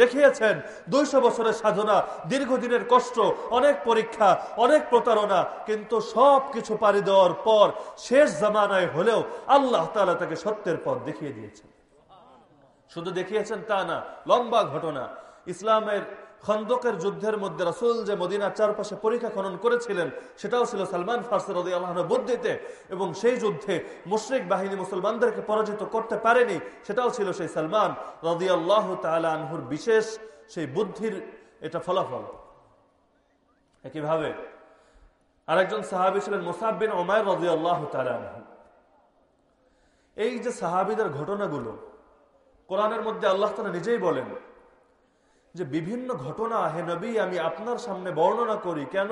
দেখিয়েছেন, দুইশো বছরের সাধনা, দীর্ঘদিনের কষ্ট, অনেক পরীক্ষা, অনেক প্রতারণা, কিন্তু সব কিছু পারি দেওয়ার পর, শেষ জামানায় হলেও আল্লাহ তালা তাকে সত্যের পথ দেখিয়ে দিয়েছেন। শুধু দেখিয়েছেন তা না, লম্বা ঘটনা। ইসলামের খন্দকের যুদ্ধের মধ্যে রাসুল যে মদিনার চারপাশে পরীক্ষা খনন করেছিলেন, সেটাও ছিল সালমান ফার্সের রদি বুদ্ধিতে। এবং সেই যুদ্ধে মুশরিক বাহিনী মুসলমানদেরকে পরাজিত করতে পারেনি, সেটাও ছিল সেই সালমান রদি আল্লাহ আনহুর বিশেষ সেই বুদ্ধির এটা ফলাফল। একইভাবে আরেকজন সাহাবি ছিলেন মুসাববিন ওমায় রদি আল্লাহ আনহু। এই যে সাহাবিদের ঘটনাগুলো, কোরআনের মধ্যে আল্লাহ তালা নিজেই বলেন যে বিভিন্ন ঘটনা, হে নবী, আমি আপনার সামনে বর্ণনা করি। কেন?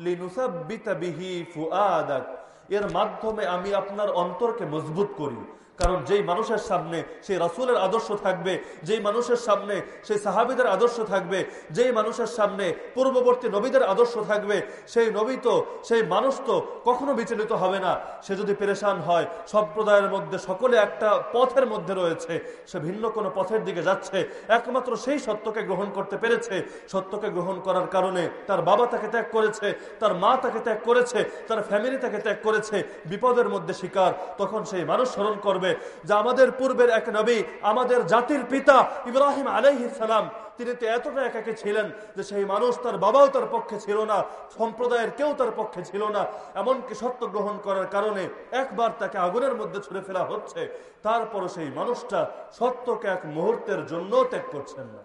লিনুসাবিহি বিহি ফুআদাক। এর মাধ্যমে আমি আপনার অন্তরকে মজবুত করি। কারণ যেই মানুষের সামনে সেই রাসূলের আদর্শ থাকবে, যেই মানুষের সামনে সেই সাহাবিদের আদর্শ থাকবে, যেই মানুষের সামনে পূর্ববর্তী নবীদের আদর্শ থাকবে, সেই নবী তো, সেই মানুষ তো কখনো বিচলিত হবে না। সে যদি পেরেশান হয়, সম্প্রদায়ের মধ্যে সকলে একটা পথের মধ্যে রয়েছে। সে ভিন্ন কোনো পথের দিকে যাচ্ছে। একমাত্র সেই সত্যকে গ্রহণ করতে পেরেছে। সত্যকে গ্রহণ করার কারণে তার বাবা তাকে ত্যাগ করেছে, তার মা তাকে ত্যাগ করেছে, তার ফ্যামিলি তাকে ত্যাগ করেছে। বিপদের মধ্যে শিকার, তখন সেই মানুষ স্মরণ করবে যে আমাদের পূর্বের এক নবী, আমাদের জাতির পিতা ইব্রাহিম আলাইহিস সালাম, তিনি তো এতটা একাকে ছিলেন যে সেই মানুষ তার বাবাও তার পক্ষে ছিল না, সম্প্রদায়ের কেউ তার পক্ষে ছিল না। এমনকি সত্য গ্রহণ করার কারণে একবার তাকে আগুনের মধ্যে ছুড়ে ফেলা হচ্ছে। তারপরও সেই মানুষটা সত্যকে এক মুহূর্তের জন্য ত্যাগ করছেন না।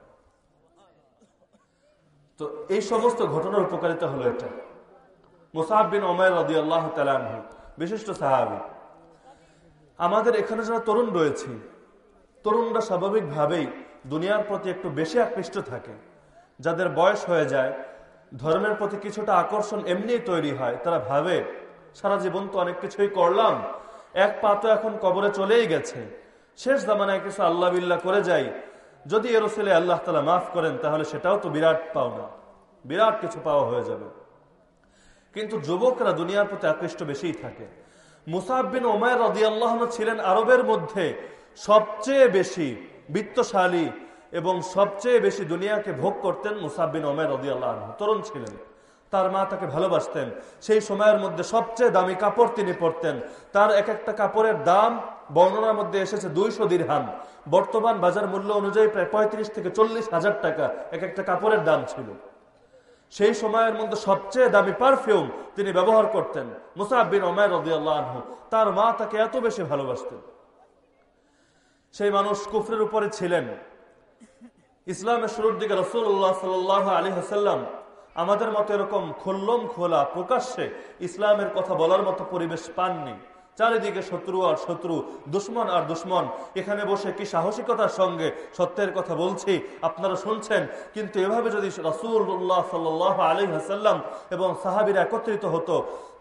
তো এই সমস্ত ঘটনার উপকারিতা হলো এটা। তালানহু বিশিষ্ট সাহাবি। আমাদের এখানে যারা তরুণ রয়েছে, তরুণরা স্বাভাবিকভাবেই দুনিয়ার প্রতি একটু বেশি আকৃষ্ট থাকে। যাদের বয়স হয়ে যায়, ধর্মের প্রতি কিছুটা আকর্ষণ এমনি তৈরি হয়, তারা ভাবে, সারা জীবন তো অনেক কিছুই করলাম, এক পা তো এখন কবরে চলেই গেছে। শেষ জামানায় কিছু আল্লাহ বিল্লাহ করে যাই। যদি এর ছেলে আল্লাহ তালা মাফ করেন, তাহলে সেটাও তো বিরাট পাওনা, বিরাট কিছু পাওয়া হয়ে যাবে। কিন্তু যুবকরা দুনিয়ার প্রতি আকৃষ্ট বেশিই থাকে। মুসাববিন ওমায় রদি আল্লাহ ছিলেন আরবের মধ্যে সবচেয়ে বেশি বিত্তশালী এবং সবচেয়ে বেশি দুনিয়াকে ভোগ করতেন মুসাববিন ওমায় রদি আল্লাহ তরুণ ছিলেন। তার মা তাকে ভালোবাসতেন। সেই সময়ের মধ্যে সবচেয়ে দামি কাপড় তিনি পরতেন। তার এক একটা কাপড়ের দাম বর্ণনার মধ্যে এসেছে দুইশো দিরহাম। বর্তমান বাজার মূল্য অনুযায়ী প্রায় পঁয়ত্রিশ থেকে চল্লিশ হাজার টাকা এক একটা কাপড়ের দাম ছিল। সেই সময়ের মধ্যে সবচেয়ে দামি পারফিউম তিনি ব্যবহার করতেন রদিয়াল্লাহ তার মা তাকে এত বেশি ভালোবাসতেন। সেই মানুষ কুফরের উপরে ছিলেন। ইসলামের শুরুর দিকে রসুল্লাহ সাল আলী হাসাল্লাম আমাদের মতো এরকম খোল্লম খোলা প্রকাশ্যে ইসলামের কথা বলার মতো পরিবেশ পাননি। চারিদিকে শত্রু আর শত্রু, দুশ্মন আর দুশ্মন। এখানে বসে কি সাহসিকতার সঙ্গে সত্যের কথা বলছি? আপনারা শুনছেন? কিন্তু এভাবে যদি রাসুল্লাহ সাল্লাহ আলী হাসাল্লাম এবং সাহাবিরা একত্রিত হতো,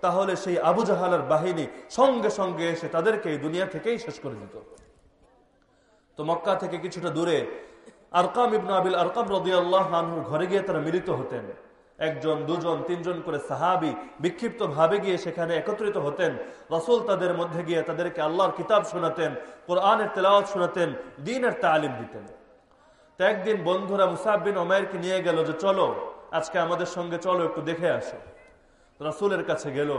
তাহলে সেই আবু জাহালের বাহিনী সঙ্গে সঙ্গে এসে তাদেরকে দুনিয়া থেকেই শেষ করে দিত। তো মক্কা থেকে কিছুটা দূরে আরকাম ইবনা আবিল আরকাম রদিয়াল্লাহ আনহুর ঘরে গিয়ে তারা মিলিত হতেন। একজন, দুজন, তিনজন করে সাহাবি বিক্ষিপ্ত ভাবে গিয়ে সেখানে একত্রিত হতেন। রসুল তাদের মধ্যে গিয়ে তাদেরকে আল্লাহর কিতাব শোনাতেন, কোরআনের তেলাওয়াত শোনাতেন, দিনের তালিম দিতেন। তো একদিন বন্ধুরা মুসাববিন ওমায়েরকে নিয়ে গেল যে, চলো, আজকে আমাদের সঙ্গে চলো, একটু দেখে আসো। রসুলের কাছে গেল,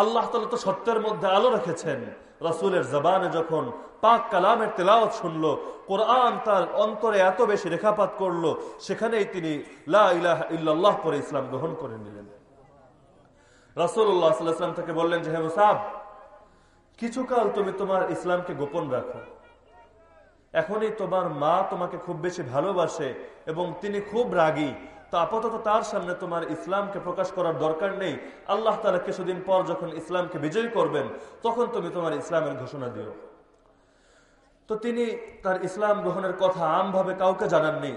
আল্লাহ তালা তো সত্যের মধ্যে আলো রেখেছেন। রসুলের জবানে যখন পাক কালামের তেলাওয়াত শুনলো, কোরআন তার অন্তরে এত বেশি রেখাপাত করল, সেখানেই তিনি লাহ পরে ইসলাম গ্রহণ করে নিলেন। রাসুল্লাহ থেকে বললেন যে, হে মুসাব, কিছুকাল তুমি তোমার ইসলামকে গোপন রাখো। এখনই তোমার মা তোমাকে খুব বেশি ভালোবাসে এবং তিনি খুব রাগী। তো আপাতত তার সামনে তোমার ইসলামকে প্রকাশ করার দরকার নেই। আল্লাহ তালা কিছুদিন পর যখন ইসলামকে বিজয়ী করবেন, তখন তুমি তোমার ইসলামের ঘোষণা দিও। তো তিনি তার ইসলাম গ্রহণের কথা আমভাবে কাউকে জানাননি।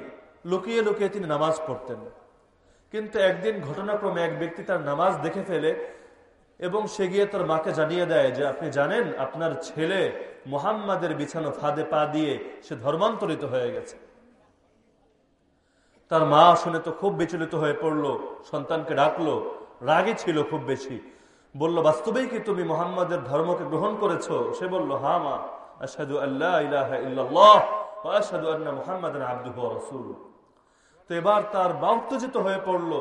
লুকিয়ে লুকিয়ে তিনি নামাজ পড়তেন। কিন্তু একদিন ঘটনাক্রমে এক ব্যক্তি তার নামাজ দেখে ফেলে এবং সে গিয়ে তার মাকে জানিয়ে দেয় যে, আপনি জানেন, আপনার ছেলে মোহাম্মদের বিছানো ফাঁদে পা দিয়ে সে ধর্মান্তরিত হয়ে গেছে। তার মা শুনে তো খুব বিচলিত হয়ে পড়ল, সন্তানকে ডাকলো, রাগে ছিল খুব বেশি। বলল, বাস্তবেই কি তুমি মোহাম্মদের ধর্মকে গ্রহণ করেছ? সে বলল, হা মা আসাদু আল্লাহ ইল্লাল্লাহ আসাদু আল্লাহ মোহাম্মদ আব্দুহ রসুল তো এবার তার বা উত্তেজিত হয়ে পড়ল।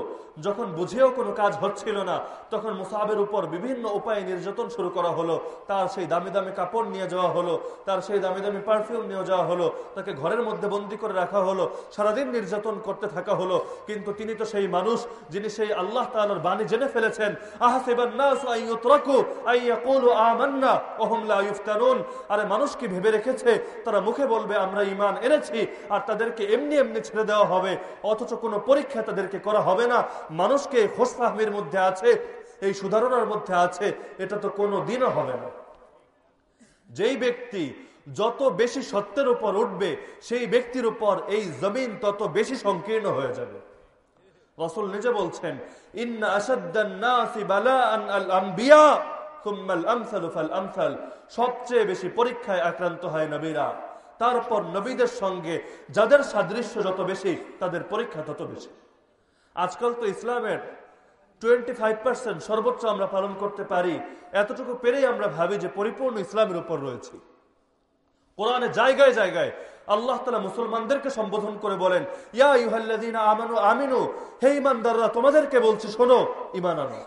যখন বুঝেও কোনো কাজ হচ্ছিল না, তখন মুসাবের উপর বিভিন্ন উপায়ে নির্যাতন শুরু করা হলো। তার সেই দামি দামি কাপড় নিয়ে যাওয়া হলো, তার সেই দামি দামি পারফিউম নিয়ে যাওয়া হলো, তাকে ঘরের মধ্যে বন্দি করে রাখা হলো, সারাদিন নির্যাতন করতে থাকা হলো। কিন্তু তিনি তো সেই মানুষ যিনি সেই আল্লাহ তালার বাণী জেনে ফেলেছেন আরে মানুষ কি ভেবে রেখেছে? তারা মুখে বলবে, আমরা ইমান এনেছি, আর তাদেরকে এমনি এমনি ছেড়ে দেওয়া হবে। অথচ কোনো পরীক্ষা তাদেরকে করা হবে না। মানুষকে খোসফাহমির মধ্যে আছে, এই সুধারণার মধ্যে আছে, এটা তো কোনো দিনও হবে না। যেই ব্যক্তি যত বেশি সত্যের উপর উঠবে, সেই ব্যক্তির উপর এই জমিন তত বেশি সংকীর্ণ হয়ে যাবে। রসুল নিজে বলছেন সবচেয়ে বেশি পরীক্ষায় আক্রান্ত হয় নবীরা। তারপর নবীদের সঙ্গে যাদের সাদৃশ্য যত বেশি, তাদের পরীক্ষা তত বেশি। আজকাল তো ইসলামের টোয়েন্টি ফাইভ পার্সেন্ট সর্বোচ্চ আমরা পালন করতে পারি, এতটুকু পেরেই আমরা ভাবি যে পরিপূর্ণ ইসলামের উপর রয়েছি। কোরআনে জায়গায় জায়গায় আল্লাহ তালা মুসলমানদেরকে সম্বোধন করে বলেন, ইয়া ইউহাল্লাযীনা আমানু আমিনু, হে ইমানদাররা তোমাদেরকে বলছি শোনো ইমান আনো।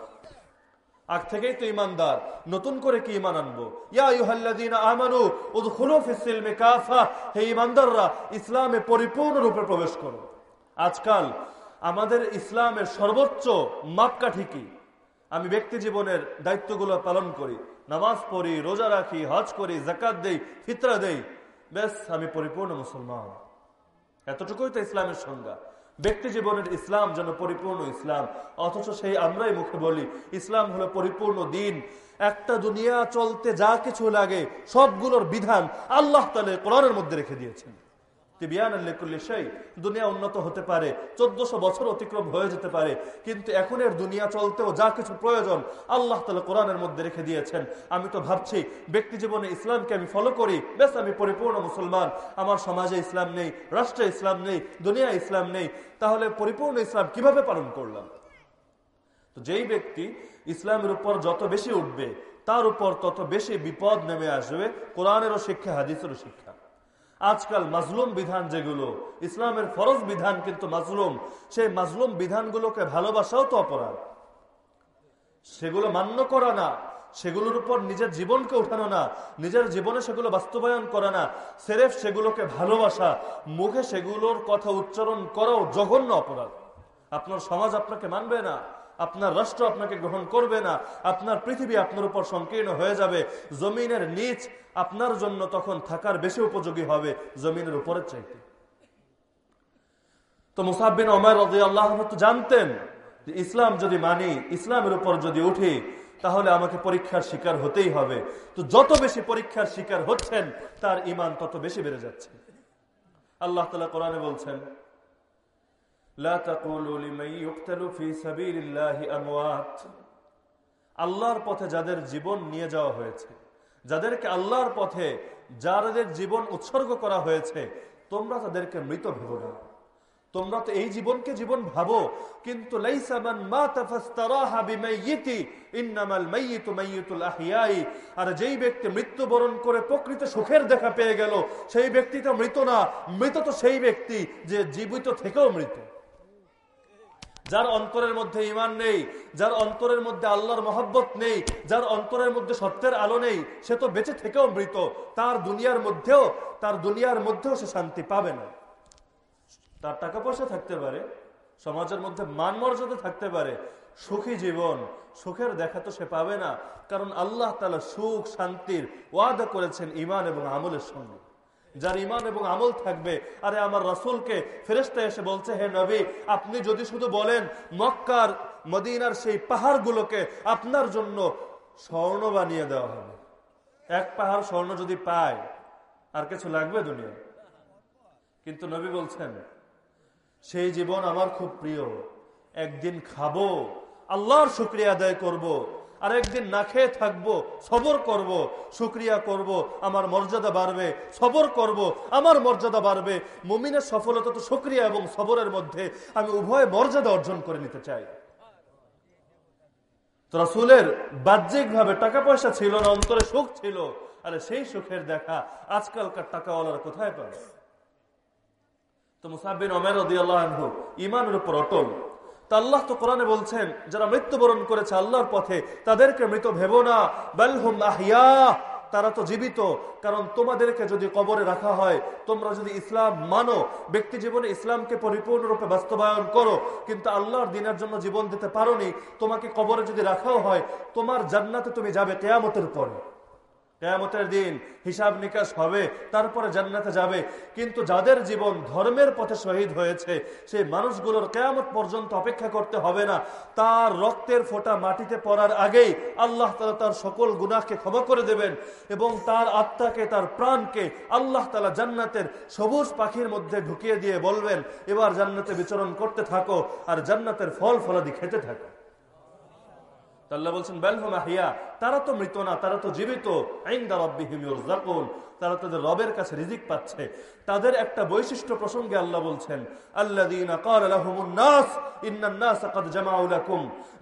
আগ থেকেই তো ইমানদার, নতুন করে কি ইমান আনব? ইমানদাররা, ইসলামে পরিপূর্ণ রূপে প্রবেশ করো। আজকাল আমাদের ইসলামের সর্বোচ্চ মাপকাঠি কি? আমি ব্যক্তি জীবনের দায়িত্বগুলো পালন করি। নামাজ পড়ি, রোজা রাখি, হজ করি জাকাত দেই, ফিতরা দেই। ব্যাস, আমি পরিপূর্ণ মুসলমান। এতটুকুই তো ইসলামের সংজ্ঞা। ব্যক্তি জীবনের ইসলাম যেন পরিপূর্ণ ইসলাম। অথচ সেই আমরাই মুখে বলি, ইসলাম হলো পরিপূর্ণ দিন। একটা দুনিয়া চলতে যা কিছু লাগে, সবগুলোর বিধান আল্লাহ তালে কোরআনের মধ্যে রেখে দিয়েছেন। দুনিয়া উন্নত হতে পারে, চোদ্দশো বছর অতিক্রম হয়ে যেতে পারে, কিন্তু এখন এর দুনিয়া চলতেও যা কিছু প্রয়োজন, আল্লাহ তালা কোরআনের মধ্যে রেখে দিয়েছেন। আমি তো ভাবছি, ব্যক্তি জীবনে ইসলামকে আমি ফলো করি বেশ আমি পরিপূর্ণ মুসলমান, আমার সমাজে ইসলাম নেই, রাষ্ট্রে ইসলাম নেই দুনিয়া ইসলাম নেই, তাহলে পরিপূর্ণ ইসলাম কীভাবে পালন করলাম? তো যেই ব্যক্তি ইসলামের উপর যত বেশি উঠবে, তার উপর তত বেশি বিপদ নেমে আসবে, কোরআনেরও শিক্ষা, হাদিসেরও শিক্ষা। আজকাল মাজলুম বিধান যেগুলো, ইসলামের ফরজ বিধান কিন্তু মাজলুম। সেই মাজলুম বিধানগুলোকে ভালোবাসাও তো অপরাধ। সেগুলো মান্য করা না, সেগুলোর উপর নিজের জীবনকে উঠানো না, নিজের জীবনে সেগুলো বাস্তবায়ন করা না, সেরেফ সেগুলোকে ভালোবাসা, মুখে সেগুলোর কথা উচ্চারণ করাও জঘন্য অপরাধ। আপনার সমাজ আপনাকে মানবে না। আপনার রাষ্ট্র আপনাকে গ্রহণ করবে না, আপনার পৃথিবী আপনার উপর সংকীর্ণ হয়ে যাবে, জমিনের নিচ আপনার জন্য তখন থাকার বেশি উপযোগী হবে জমিনের উপরের চাইতে। তো মুসাববিন রাজি আল্লাহ তো জানতেন যে ইসলাম যদি মানি, ইসলামের উপর যদি উঠি, তাহলে আমাকে পরীক্ষার শিকার হতেই হবে। তো যত বেশি পরীক্ষার শিকার হচ্ছেন, তার ইমান তত বেশি বেড়ে যাচ্ছে। আল্লাহ তালা কোরআনে বলছেন لا تقولوا لمن يقتل في سبيل الله اموات আল্লাহর পথে যাদের জীবন নিয়ে যাওয়া হয়েছে, যাদেরকে আল্লাহর পথে যাদের জীবন উৎসর্গ করা হয়েছে, তোমরা তাদেরকে মৃত ভেব না। তোমরা তো এই জীবনকে জীবন ভাবো, কিন্তু আর যেই ব্যক্তি মৃত্যুবরণ করে প্রকৃত সুখের দেখা পেয়ে গেল, সেই ব্যক্তি তো মৃত না। মৃত তো সেই ব্যক্তি যে জীবিত থেকেও মৃত্যু যার অন্তরের মধ্যে ইমান নেই, যার অন্তরের মধ্যে আল্লাহর মহব্বত নেই, যার অন্তরের মধ্যে সত্যের আলো নেই, সে তো বেঁচে থেকেও মৃত। তার দুনিয়ার মধ্যেও, তার দুনিয়ার মধ্যেও সে শান্তি পাবে না। তার টাকা পয়সা থাকতে পারে, সমাজের মধ্যে মান মর্যাদা থাকতে পারে, সুখী জীবন, সুখের দেখা তো সে পাবে না, কারণ আল্লাহ তালা সুখ, শান্তির ওয়াদা করেছেন ইমান এবং আমলের সঙ্গে। যার ইমান এবং আমল থাকবে। আরে আমার রাসুলকে ফেরেস্তা এসে বলছে, হে নবী, আপনি যদি শুধু বলেন মক্কার, মদিনার সেই পাহাড়গুলোকে আপনার জন্য স্বর্ণ বানিয়ে দেওয়া হবে। এক পাহাড় স্বর্ণ যদি পায়, আর কিছু লাগবে দুনিয়া কিন্তু নবী বলছেন, সেই জীবন আমার খুব প্রিয়। একদিন খাব, আল্লাহর শুক্রিয়া আদায় করব। আর একদিন না খেয়ে থাকব, সবর করব, শুক্রিয়া করব, আমার মর্যাদা বাড়বে, সবর করব, আমার মর্যাদা বাড়বে। মুমিনের সফলতা তো শুক্রিয়া এবং সবরের মধ্যে আমি উভয় মর্যাদা অর্জন করে নিতে চাই। রাসুলের বাহ্যিক ভাবে টাকা পয়সা ছিল না, অন্তরে সুখ ছিল, আরে সেই সুখের দেখা আজকালকার টাকাওয়ালারা কোথায় পাবে? তো মুসাবিন আল্লাহ ইমানের উপর অটল। তা আল্লাহ তো কোরআনে বলছেন, যারা মৃত্যুবরণ করেছে আল্লাহর পথে, তাদেরকে মৃত ভেবো না। বেলহুম আহিয়া, তারা তো জীবিত। কারণ তোমাদেরকে যদি কবরে রাখা হয়, তোমরা যদি ইসলাম মানো, ব্যক্তি জীবনে ইসলামকে পরিপূর্ণরূপে বাস্তবায়ন করো, কিন্তু আল্লাহর দিনের জন্য জীবন দিতে পারোনি, তোমাকে কবরে যদি রাখাও হয়, তোমার জান্নাতে তুমি যাবে কেয়ামতের পরে। কেয়ামতের দিন হিসাব নিকাশ হবে তারপরে জান্নাতে যাবে। কিন্তু যাদের জীবন ধর্মের পথে শহীদ হয়েছে, সেই মানুষগুলোর কেয়ামত পর্যন্ত অপেক্ষা করতে হবে না। তার রক্তের ফোঁটা মাটিতে পড়ার আগেই আল্লাহ তালা তার সকল গুনাহকে ক্ষমা করে দেবেন এবং তার আত্মাকে, তার প্রাণকে আল্লাহ তালা জান্নাতের সবুজ পাখির মধ্যে ঢুকিয়ে দিয়ে বলবেন, এবার জান্নাতে বিচরণ করতে থাকো আর জান্নাতের ফল ফলাদি খেতে থাকো। আল্লাহ বলছেন বেলহুমা হিয়া তারা তো মৃত না, তারা তো জীবিত। তারা তাদের রবের কাছে রিজিক পাচ্ছে। তাদের একটা বৈশিষ্ট্য প্রসঙ্গে আল্লাহ বলছেন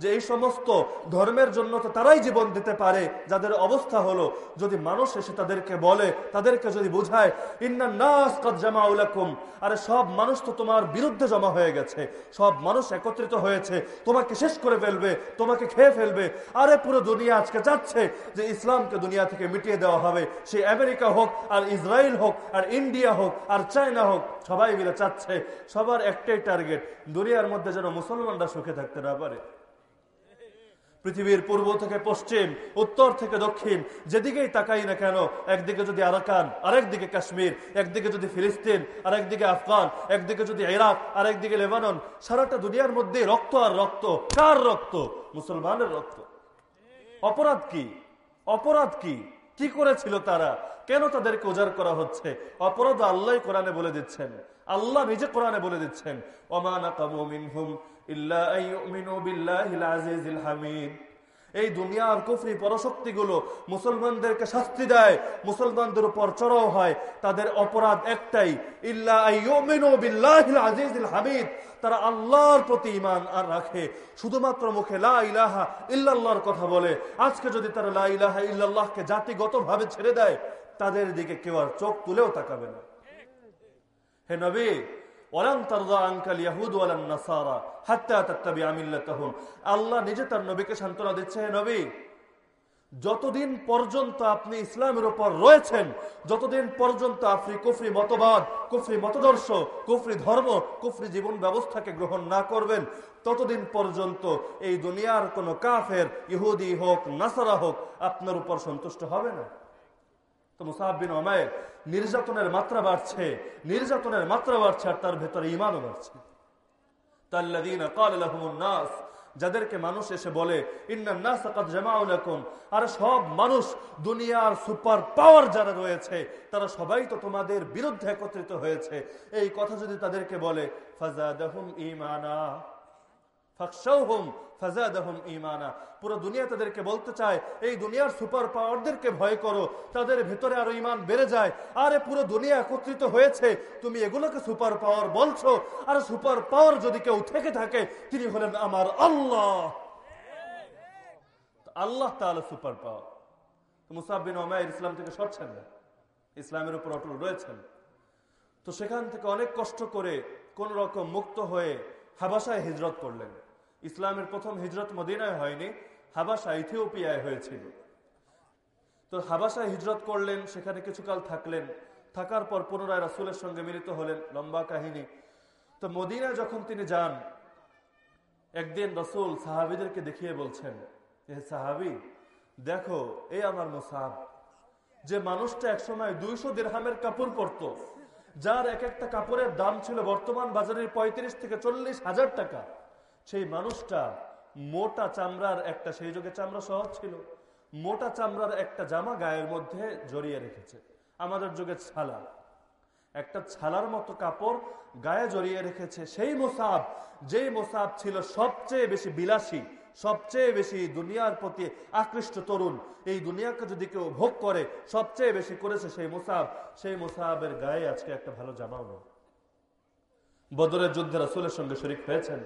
যে এই সমস্ত ধর্মের জন্য তো তারাই জীবন দিতে পারে, যাদের অবস্থা হলো, যদি মানুষ এসে তাদেরকে বলে, তাদেরকে যদি বোঝায়, ইন্নান নাস ক্বাদ জামাউ লাকুম। আরে সব মানুষ তো তোমার বিরুদ্ধে জমা হয়ে গেছে, সব মানুষ একত্রিত হয়েছে, তোমাকে শেষ করে ফেলবে, তোমাকে খেয়ে ফেলবে। আরে পুরো দুনিয়া আজকে চাচ্ছে যে ইসলামকে দুনিয়া থেকে মিটিয়ে দেওয়া হবে, সে আমেরিকা হোক, আর ইসরায়েল হোক, আর ইন্ডিয়া হোক আর চায়না হোক, সবাই মিলে চাচ্ছে। সবার একটাই টার্গেট, দুনিয়ার মধ্যে যেন মুসলমানরা সুখে থাকতে না পারে। পৃথিবীর পূর্ব থেকে পশ্চিম, উত্তর থেকে দক্ষিণ, যেদিকেই তাকাই না কেন, একদিকে যদি আরাকান, আরেকদিকে কাশ্মীর, একদিকে যদি ফিলিস্তিন, আরেকদিকে আফগান, একদিকে যদি ইরাক, আরেকদিকে লেবানন, সারাটা দুনিয়ার মধ্যে রক্ত আর রক্ত। কার রক্ত? মুসলমানের রক্ত। অপরাধ কি? অপরাধ কি? কি করেছিল তারা? কেন তাদেরকে উজাড় করা হচ্ছে? অপরাধ আল্লাহ কোরআনে বলে দিচ্ছেন। আল্লাহ নিজে কোরআনে বলে দিচ্ছেন হামিদ। এই দুনিয়ার কুফরি পরশক্তিগুলো মুসলমানদেরকে শাস্তি দেয়, মুসলমানদের উপর চড়াও হয়। তাদের অপরাধ একটাই হামিদ। তারা আল্লাহর প্রতি ইমান আর রাখে। শুধুমাত্র মুখে লা ইলাহা ইল্লাল্লাহর কথা বলে। আজকে যদি তারা লা ইলাহা ইল্লাল্লাহকে জাতিগতভাবে ছেড়ে দেয় তাদের দিকে কেউ আর চোখ তুলেও তাকাবে না। হে নবী আল্লাহ নিজে তার নবীকে সান্ত্বনা দিচ্ছে, হে নবী, যতদিন পর্যন্ত আপনি ইসলামের উপর রয়েছেন, যতদিন পর্যন্ত আপনি কুফরি মতবাদ, কুফরি মতদর্শ, কুফরি ধর্ম, কুফরি জীবন ব্যবস্থাকে গ্রহণ না করবেন, ততদিন পর্যন্ত এই দুনিয়ার কোনো কাফের, ইহুদি হোক, নাসারা হোক, আপনার উপর সন্তুষ্ট হবে না। তো মুসাহাবিন নির্যাতনের মাত্রা বাড়ছে, নির্যাতনের মাত্রা বাড়ছে আর তার ভেতরে ইমানও বাড়ছে। নাস, যাদেরকে মানুষ এসে বলে আর সব মানুষ দুনিয়ার সুপার পাওয়ার যারা রয়েছে, তারা সবাই তো তোমাদের বিরুদ্ধে একত্রিত হয়েছে। এই কথা যদি তাদেরকে বলে, ফাজাদাহুম ইমানা ফাকশাউহুম ফাজাদাহুম ঈমানা। পুরো দুনিয়া তাদেরকে বলতে চায়, এই দুনিয়ার সুপার পাওয়ারদেরকে ভয় করো, তাদের ভেতরে আরও ঈমান বেড়ে যায়। আরে পুরো দুনিয়া একত্রিত হয়েছে, তুমি এগুলোকে সুপার পাওয়ার বলছো? আর সুপার পাওয়ার যদি কেউ থেকে থাকে, তিনি হলেন আমার আল্লাহ। আল্লাহ তাআলা সুপার পাওয়ার। মুসাববিন ওমায়ের ইসলাম থেকে সরছেন না, ইসলামের উপর অটল রয়েছেন। তো সেখান থেকে অনেক কষ্ট করে কোন রকম মুক্ত হয়ে হাবাসায় হিজরত করলেন। ইসলামের প্রথম হিজরত মদিনায় হয়নি, হাবাসা ইথিওপিয়ায় হয়েছিল। তো হাবাসা হিজরত করলেন, সেখানে কিছুকাল থাকলেন, থাকার পর পুনরায় রাসুলের সঙ্গে মিলিত হলেন, লম্বা কাহিনী। তো মদিনায় যখন তিনি যান, একদিন রসুল সাহাবিদেরকে দেখিয়ে বলছেন, এ সাহাবি, দেখো এই আমার মোসাব, যে মানুষটা একসময় দুইশো দেড়হামের কাপড় পরতো, যার এক একটা কাপড়ের দাম ছিল বর্তমান বাজারের পঁয়ত্রিশ থেকে চল্লিশ হাজার টাকা। সেই মানুষটা মোটা চামড়ার একটা, সেই যুগে চামড়া সহজ ছিল, মোটা চামড়ার একটা জামা গায়ের মধ্যে জড়িয়ে রেখেছে। আমাদের যুগে ছালা। একটা ছালার মতো কাপড় গায়ে জড়িয়ে রেখেছে সেই মোসাব, যেই মোসাব ছিল সবচেয়ে বেশি বিলাসী, সবচেয়ে বেশি দুনিয়ার প্রতি আকৃষ্ট তরুণ। এই দুনিয়াকে যদি কেউ ভোগ করে, সবচেয়ে বেশি করেছে সেই মোসাব। সেই মোসাবের গায়ে আজকে একটা ভালো জামাও নেই। বদরের যুদ্ধে রাসুলের সঙ্গে শরিক হয়েছেন।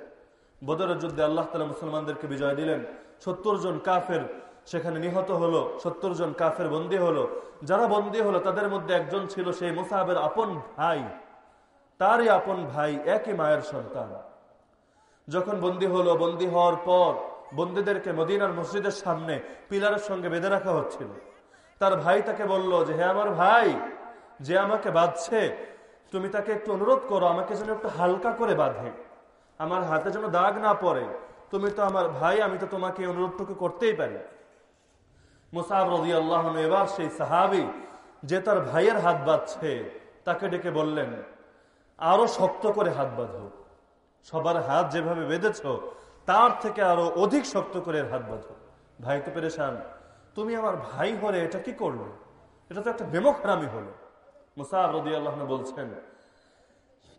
বদরের যুদ্ধে আল্লাহ তালা মুসলমানদেরকে বিজয় দিলেন। সত্তর জন কাফের সেখানে নিহত হলো, সত্তর জন কাফের বন্দী হলো। যারা বন্দী হলো, তাদের মধ্যে একজন ছিল সেই মুসাহাবের আপন ভাই। তারই আপন ভাই একই মায়ের সন্তান। যখন বন্দী হলো, বন্দী হওয়ার পর বন্দীদেরকে মদিনার মসজিদের সামনে পিলারের সঙ্গে বেঁধে রাখা হচ্ছিল। তার ভাই তাকে বলল যে হ্যাঁ আমার ভাই, যে আমাকে বাঁধছে, তুমি তাকে একটু অনুরোধ করো, আমাকে যেন একটু হালকা করে বাঁধে। আমার হাতে যেন দাগ না পড়ে, তুমি তো আমার ভাই, আমি তো তোমাকে অনুরোধটুকু করতেই পারি। মুসাব রদি আল্লাহ এবার সেই সাহাবি, যে তার ভাইয়ের হাত বাঁধছে, তাকে ডেকে বললেন, আরও শক্ত করে হাত বাঁধো। সবার হাত যেভাবে বেঁধেছ, তার থেকে আরও অধিক শক্ত করে হাত বাঁধো। ভাই তো পেরেশান। তুমি আমার ভাই হলে এটা কি করল? এটা তো একটা বেমখারামি হলো। মুসাব রদি আল্লাহ বলছেন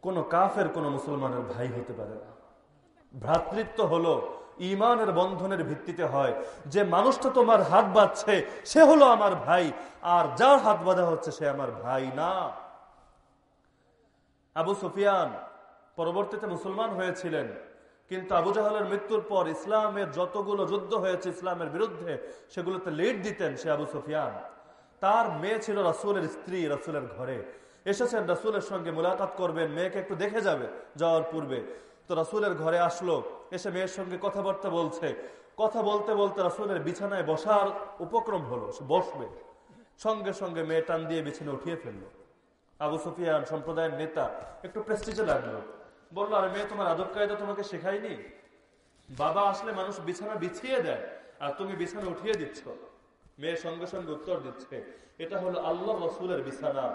কোন কাফের, কোন মুসলমানের ভাই হতে পারে না। ভ্রাতৃত্ব হলো ইমানের বন্ধনের ভিত্তিতে হয়, যে মানুষটা তোমার হাত বাঁধছে, সে হলো আমার ভাই, আর যার হাত বাঁধা হচ্ছে সে আমার ভাই না। আবু সুফিয়ান পরবর্তীতে মুসলমান হয়েছিলেন, কিন্তু আবু জাহালের মৃত্যুর পর ইসলামের যতগুলো যুদ্ধ হয়েছে ইসলামের বিরুদ্ধে, সেগুলোতে লিড দিতেন সে আবু সুফিয়ান। তার মেয়ে ছিল রাসুলের স্ত্রী, রাসুলের ঘরে। এসেছেন রাসুলের সঙ্গে মুলাকাত করবেন, মেয়েকে একটু দেখে যাবে যাওয়ার পূর্বে। তো রাসুলের ঘরে আসলো, এসে মেয়ের সঙ্গে কথাবার্তা বলছে। কথা বলতে বলতে রাসুলের বিছানায় বসার উপক্রম হলো বসবে। সঙ্গে সঙ্গে মেয়ে টান দিয়ে বিছানে উঠিয়ে ফেলল। আবু সুফিয়ান সম্প্রদায়ের নেতা একটু প্রেস্টিজে লাগল। বলল, আরে মেয়ে, তোমার আদব কায়দা তোমাকে শেখায়নি? বাবা আসলে মানুষ বিছানা বিছিয়ে দেয়, আর তুমি বিছানা উঠিয়ে দিচ্ছ। মেয়ে সঙ্গে সঙ্গে উত্তর দিচ্ছে। এটা হলো আল্লাহ রসুলের বিছানা।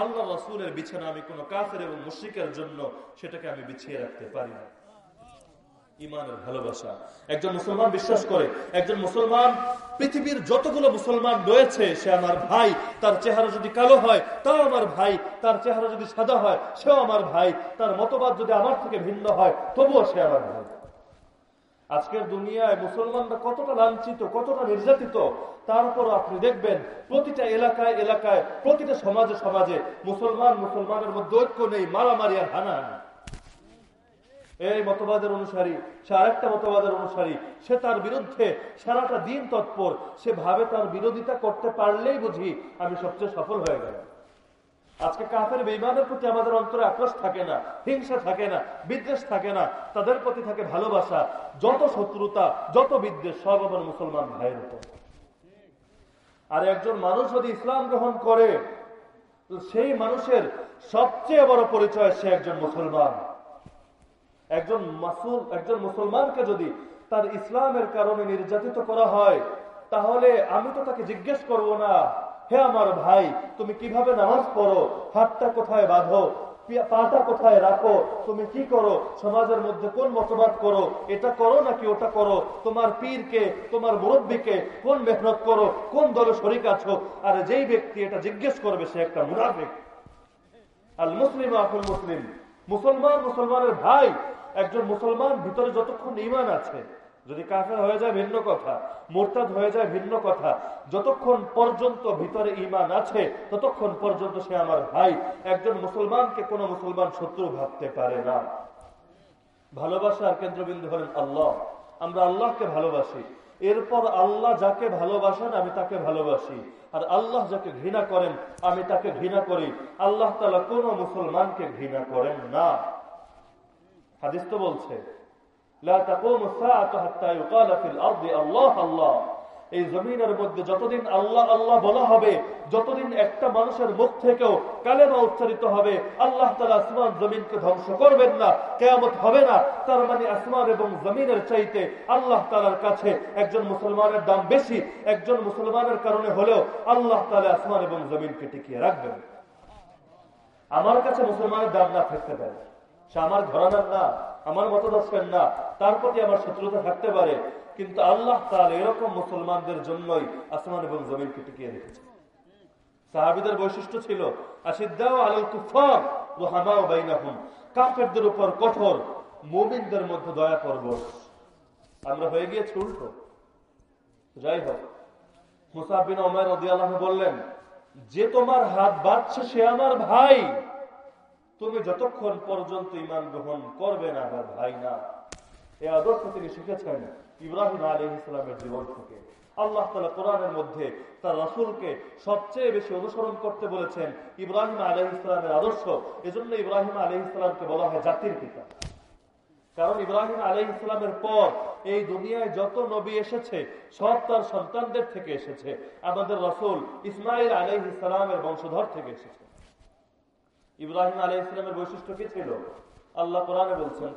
আল্লাহ রসুলের বিছানা আমি কোনো কাফের এবং মুশ্রিকের জন্য সেটাকে আমি বিছিয়ে রাখতে পারি না। ইমানের ভালোবাসা। একজন মুসলমান বিশ্বাস করে, একজন মুসলমান পৃথিবীর যতগুলো মুসলমান রয়েছে, সে আমার ভাই, তার চেহারা যদি কালো হয়, তাও আমার ভাই, তার চেহারা যদি সাদা হয়, সেও আমার ভাই, তার মতবাদ যদি আমার থেকে ভিন্ন হয়, তবুও সে আমার ভাই। আজকের দুনিয়ায় মুসলমানরা কতটা লাঞ্ছিত, কতটা নির্যাতিত তারপর আপনি দেখবেন প্রতিটা এলাকায় এলাকায়, প্রতিটা সমাজে সমাজে মুসলমান, মুসলমানের মধ্যে ঐক্য নেই, মারামারি আর হানাহানি। এই মতবাদের অনুসারী, সে আরেকটা মতবাদের অনুসারী, সে তার বিরুদ্ধে সারাটা দিন তৎপর, সে ভাবে তার বিরোধিতা করতে পারলেই বুঝি আমি সবচেয়ে সফল হয়ে গেলাম। আজকে কাফের বেইমানের প্রতি আমাদের অন্তরে আক্রোশ থাকে না, হিংসা থাকে না, বিদ্বেষ থাকে না, তাদের প্রতি থাকে ভালোবাসা, যত শত্রুতা, যত বিদ্বেষ, সব আমার মুসলমান ভাইয়ের উপর। আর একজন মানুষ যদি ইসলাম গ্রহণ করে সেই মানুষের সবচেয়ে বড় পরিচয় সে একজন মুসলমান। একজন মাসুল, একজন মুসলমানকে যদি তার ইসলামের কারণে নির্যাতিত করা হয়, তাহলে আমি তো তাকে জিজ্ঞেস করব না। হে আমার ভাই, তুমি কীভাবে নামাজ পড়ো? হাতটা কোথায় বাঁধো? পাটা কোথায় রাখো? তুমি কি করো? সমাজের মধ্যে কোন মতবাদ করো? এটা করো নাকি ওটা করো? তোমার পীরকে, তোমার মুরব্বীকে কোন মেহনত করো? কোন দলে শরিক আছো? আর যেই ব্যক্তি এটা জিজ্ঞেস করবে, সে একটা মুনাফিক। আল মুসলিম আকুল মুসলিম। মুসলমান মুসলমানের ভাই। একজন মুসলমান ভিতরে যতক্ষণ ইমান আছে যদি কাফের হয়ে যায়, ভিন্ন কথা। মোরতাদ হয়ে যায়, ভিন্ন কথা। যতক্ষণ পর্যন্ত ভিতরে ইমান আছে, ততক্ষণ পর্যন্ত সে আমার ভাই। একজন মুসলমানকে কোন মুসলমান শত্রু ভাবতে পারে না। ভালোবাসার কেন্দ্রবিন্দু হলেন আল্লাহ। আমরা আল্লাহকে ভালোবাসি। এরপর আল্লাহ যাকে ভালোবাসেন, আমি তাকে ভালোবাসি। আর আল্লাহ যাকে ঘৃণা করেন, আমি তাকে ঘৃণা করি। আল্লাহ তালা কোন মুসলমানকে ঘৃণা করেন না। হাদিস তো বলছে এই জমিনের মধ্যে যতদিন আল্লাহ আল্লাহ বলা হবে, যতদিন একটা মানুষের মুখ থেকেও কালেমা উচ্চারিত হবে, আল্লাহ তালা আসমান, জমিনকে ধ্বংস করবেন না, কেয়ামত হবে না। তার মানে আসমান এবং জমিনের চাইতে আল্লাহ তালার কাছে একজন মুসলমানের দাম বেশি, একজন মুসলমানের কারণে হলেও আল্লাহ তালা আসমান এবং জমিনকে টিকিয়ে রাখবেন। আমার কাছে মুসলমানের দাম না থাকতে পারে। সে আমার ঘরানার না। আমার মতদর্শের না। তার প্রতি আমার শত্রুতা থাকতে পারে। কিন্তু আল্লাহ তার এরকম মুসলমানদের জন্যই আসমান এবং জমিনকে টিকিয়ে রেখেছে সাহাবিদের বৈশিষ্ট্য ছিল কাফেরদের উপর কঠোর, মুমিনদের মধ্যে দয়া পর্ব আমরা হয়ে গিয়েছি উল্টো। যাই হোক মুসাবিন ওমর রদিয়াল্লাহ বললেন, যে তোমার হাত বাঁধছে সে আমার ভাই। তুমি যতক্ষণ পর্যন্ত ইমান গ্রহণ করবে না আমার ভাই না এই আদর্শ তিনি শিখেছেন ইব্রাহিম আলী ইসলামের জীবন থেকে। আল্লাহ তালা কোরআনের মধ্যে তার রাসুলকে সবচেয়ে বেশি অনুসরণ করতে বলেছেন ইব্রাহিম আলহ ইসলামের আদর্শ। এজন্য ইব্রাহিম আলহ ইসলামকে বলা হয় জাতির পিতা। কারণ ইব্রাহিম আলহ ইসলামের পর এই দুনিয়ায় যত নবী এসেছে, সব তার সন্তানদের থেকে এসেছে। আমাদের রসুল ইসমাইল আলহ ইসলামের বংশধর থেকে এসেছে। ইব্রাহিম আলহ ইসলামের বৈশিষ্ট্য কি ছিল? আল্লাহ কোরআনে বলছেন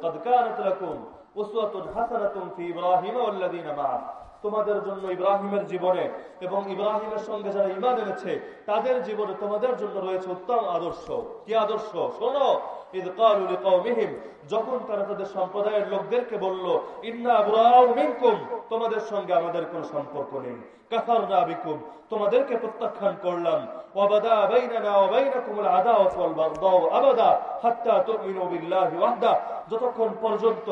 তোমাদের জন্য ইব্রাহিমের জীবনে এবং ইব্রাহিমের সঙ্গে যারা ইমান এনেছে, তাদের জীবনে তোমাদের জন্য রয়েছে উত্তম আদর্শ। কি আদর্শ? শোনো যখন তারা তাদের সম্প্রদায়ের লোকদেরকে বলল তোমাদের সঙ্গে আমাদের কোনো সম্পর্ক নেই। বিকুম, তোমাদেরকে প্রত্যাখ্যান করলাম। যতক্ষণ পর্যন্ত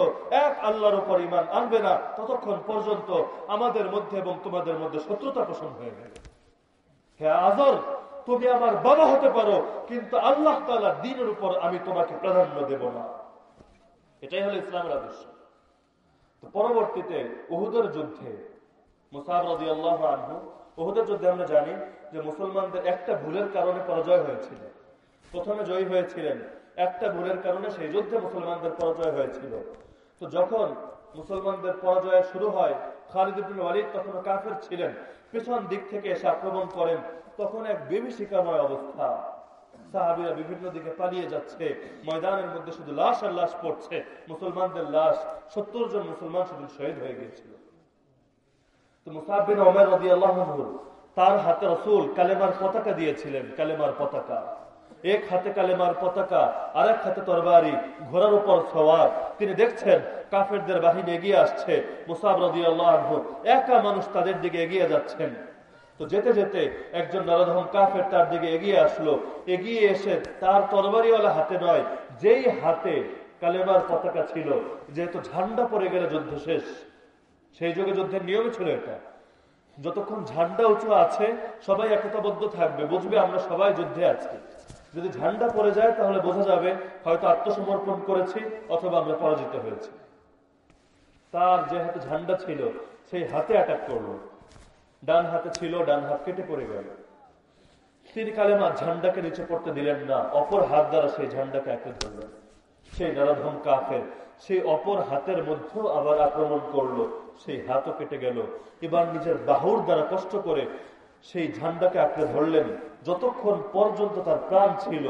এক আল্লাহর উপর ঈমান আনবে না, ততক্ষণ পর্যন্ত আমাদের মধ্যে এবং তোমাদের মধ্যে শত্রুতা পোষণ হয়ে গেল হে আজর তুমি আমার বাবা হতে পারো, কিন্তু আল্লাহ তাআলার দিনের উপর আমি তোমাকে প্রাধান্য দেব না। এটাই হলো ইসলামের আদর্শ। তো পরবর্তীতে উহুদের যুদ্ধে, মুসাব রাজি আল্লাহ আনহু, উহুদের যুদ্ধে আমরা জানি যে মুসলমানদের একটা ভুলের কারণে পরাজয় হয়েছিল। প্রথমে জয়ী হয়েছিলেন, একটা ভুলের কারণে সেই যুদ্ধে মুসলমানদের পরাজয় হয়েছিল। তো যখন মুসলমানদের পরাজয় শুরু হয়, খালিদ ইবনুল ওয়ালিদ তখন কাফের ছিলেন, পেছন দিক থেকে এসে আক্রমণ করেন তখন এক বিভীষিকাময় অবস্থা। সাহাবিরা বিভিন্ন দিকে পালিয়ে যাচ্ছে। ময়দানের মধ্যে শুধু লাশ আর লাশ পড়ছে। মুসলমানদের লাশ, সত্তর জন মুসলমান শুধু শহীদ হয়ে গিয়েছিল। তো মুসাহিন আল্লাহ তার হাতে রসুল কালেমার পতাকা দিয়েছিলেন, কালেমার পতাকা। এক হাতে কালেমার পতাকা আর এক হাতে তরবারি, ঘোড়ার উপর সওয়ার। তিনি দেখছেন কাফেরদের বাহিনী এগিয়ে আসছে। মুসাব রদি একা মানুষ তাদের দিকে এগিয়ে যাচ্ছেন। তো যেতে যেতে একজন নরধম কাফের তার দিকে এগিয়ে আসলো। এগিয়ে এসে তার তরবারিওয়ালা হাতে নয়, যেই হাতে কালেমার পতাকা ছিল, যেহেতু ঝান্ডা পড়ে গেলে যুদ্ধ শেষ, সেই যুগে যুদ্ধের নিয়ম ছিল এটা। যতক্ষণ ঝান্ডা উঁচু আছে, সবাই একতাবদ্ধ থাকবে, বুঝবে আমরা সবাই যুদ্ধে আছি। যদি ঝান্ডা পড়ে যায়, তাহলে বোঝা যাবে হয়তো আত্মসমর্পণ করেছি অথবা আমরা পরাজিত হয়েছি। তার যে হাতে ঝান্ডা ছিল, সেই হাতে অ্যাটাক করল। ডান হাতে ছিল, ডান হাত কেটে পড়ে গেল। তিনি কালেমা ঝান্ডাকে নিচে পড়তে দিলেন না, অপর হাত দ্বারা সেই ঝান্ডাকে একে ধরলেন সেই নারাধম কাফের সেই অপর হাতের মধ্যেও আবার আক্রমণ করল, সেই হাতও কেটে গেল। এবার নিজের বাহুর দ্বারা কষ্ট করে সেই ঝান্ডাকে আঁকড়ে ধরলেন। যতক্ষণ পর্যন্ত তার প্রাণ ছিল,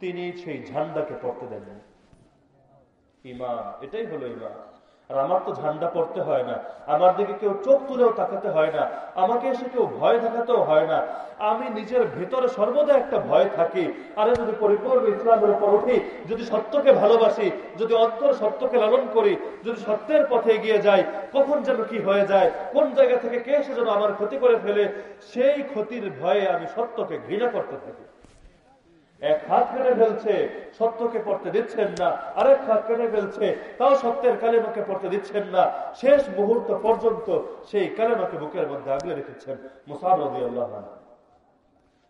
তিনি সেই ঝান্ডাকে পড়তে দেন ইমান এটাই হলো ইমান আর আমার তো ঝান্ডা পড়তে হয় না। আমার দিকে কেউ চোখ তুলেও তাকাতে হয় না। আমাকে এসে কেউ ভয় দেখাতেও হয় না। আমি নিজের ভেতরে সর্বদা একটা ভয় থাকি। আরে যদি পরিপূর্ণ ইসলামের উপর উঠি, যদি সত্যকে ভালোবাসি, যদি অন্তর সত্যকে লালন করি, যদি সত্যের পথে এগিয়ে যাই, কখন যেন কি হয়ে যায়, কোন জায়গা থেকে কে এসে যেন আমার ক্ষতি করে ফেলে, সেই ক্ষতির ভয়ে আমি সত্যকে ঘৃণা করতে থাকি। এক হাত কেটে ফেলছে, সত্যকে পড়তে দিচ্ছেন না। আরেক হাত কেটে ফেলছে, তাও সত্যের কালেমাকে পড়তে দিচ্ছেন না। শেষ মুহূর্ত পর্যন্ত সেই কালেমাকে বুকের মধ্যে আগলে রেখেছেন মুসারদি আল্লাহ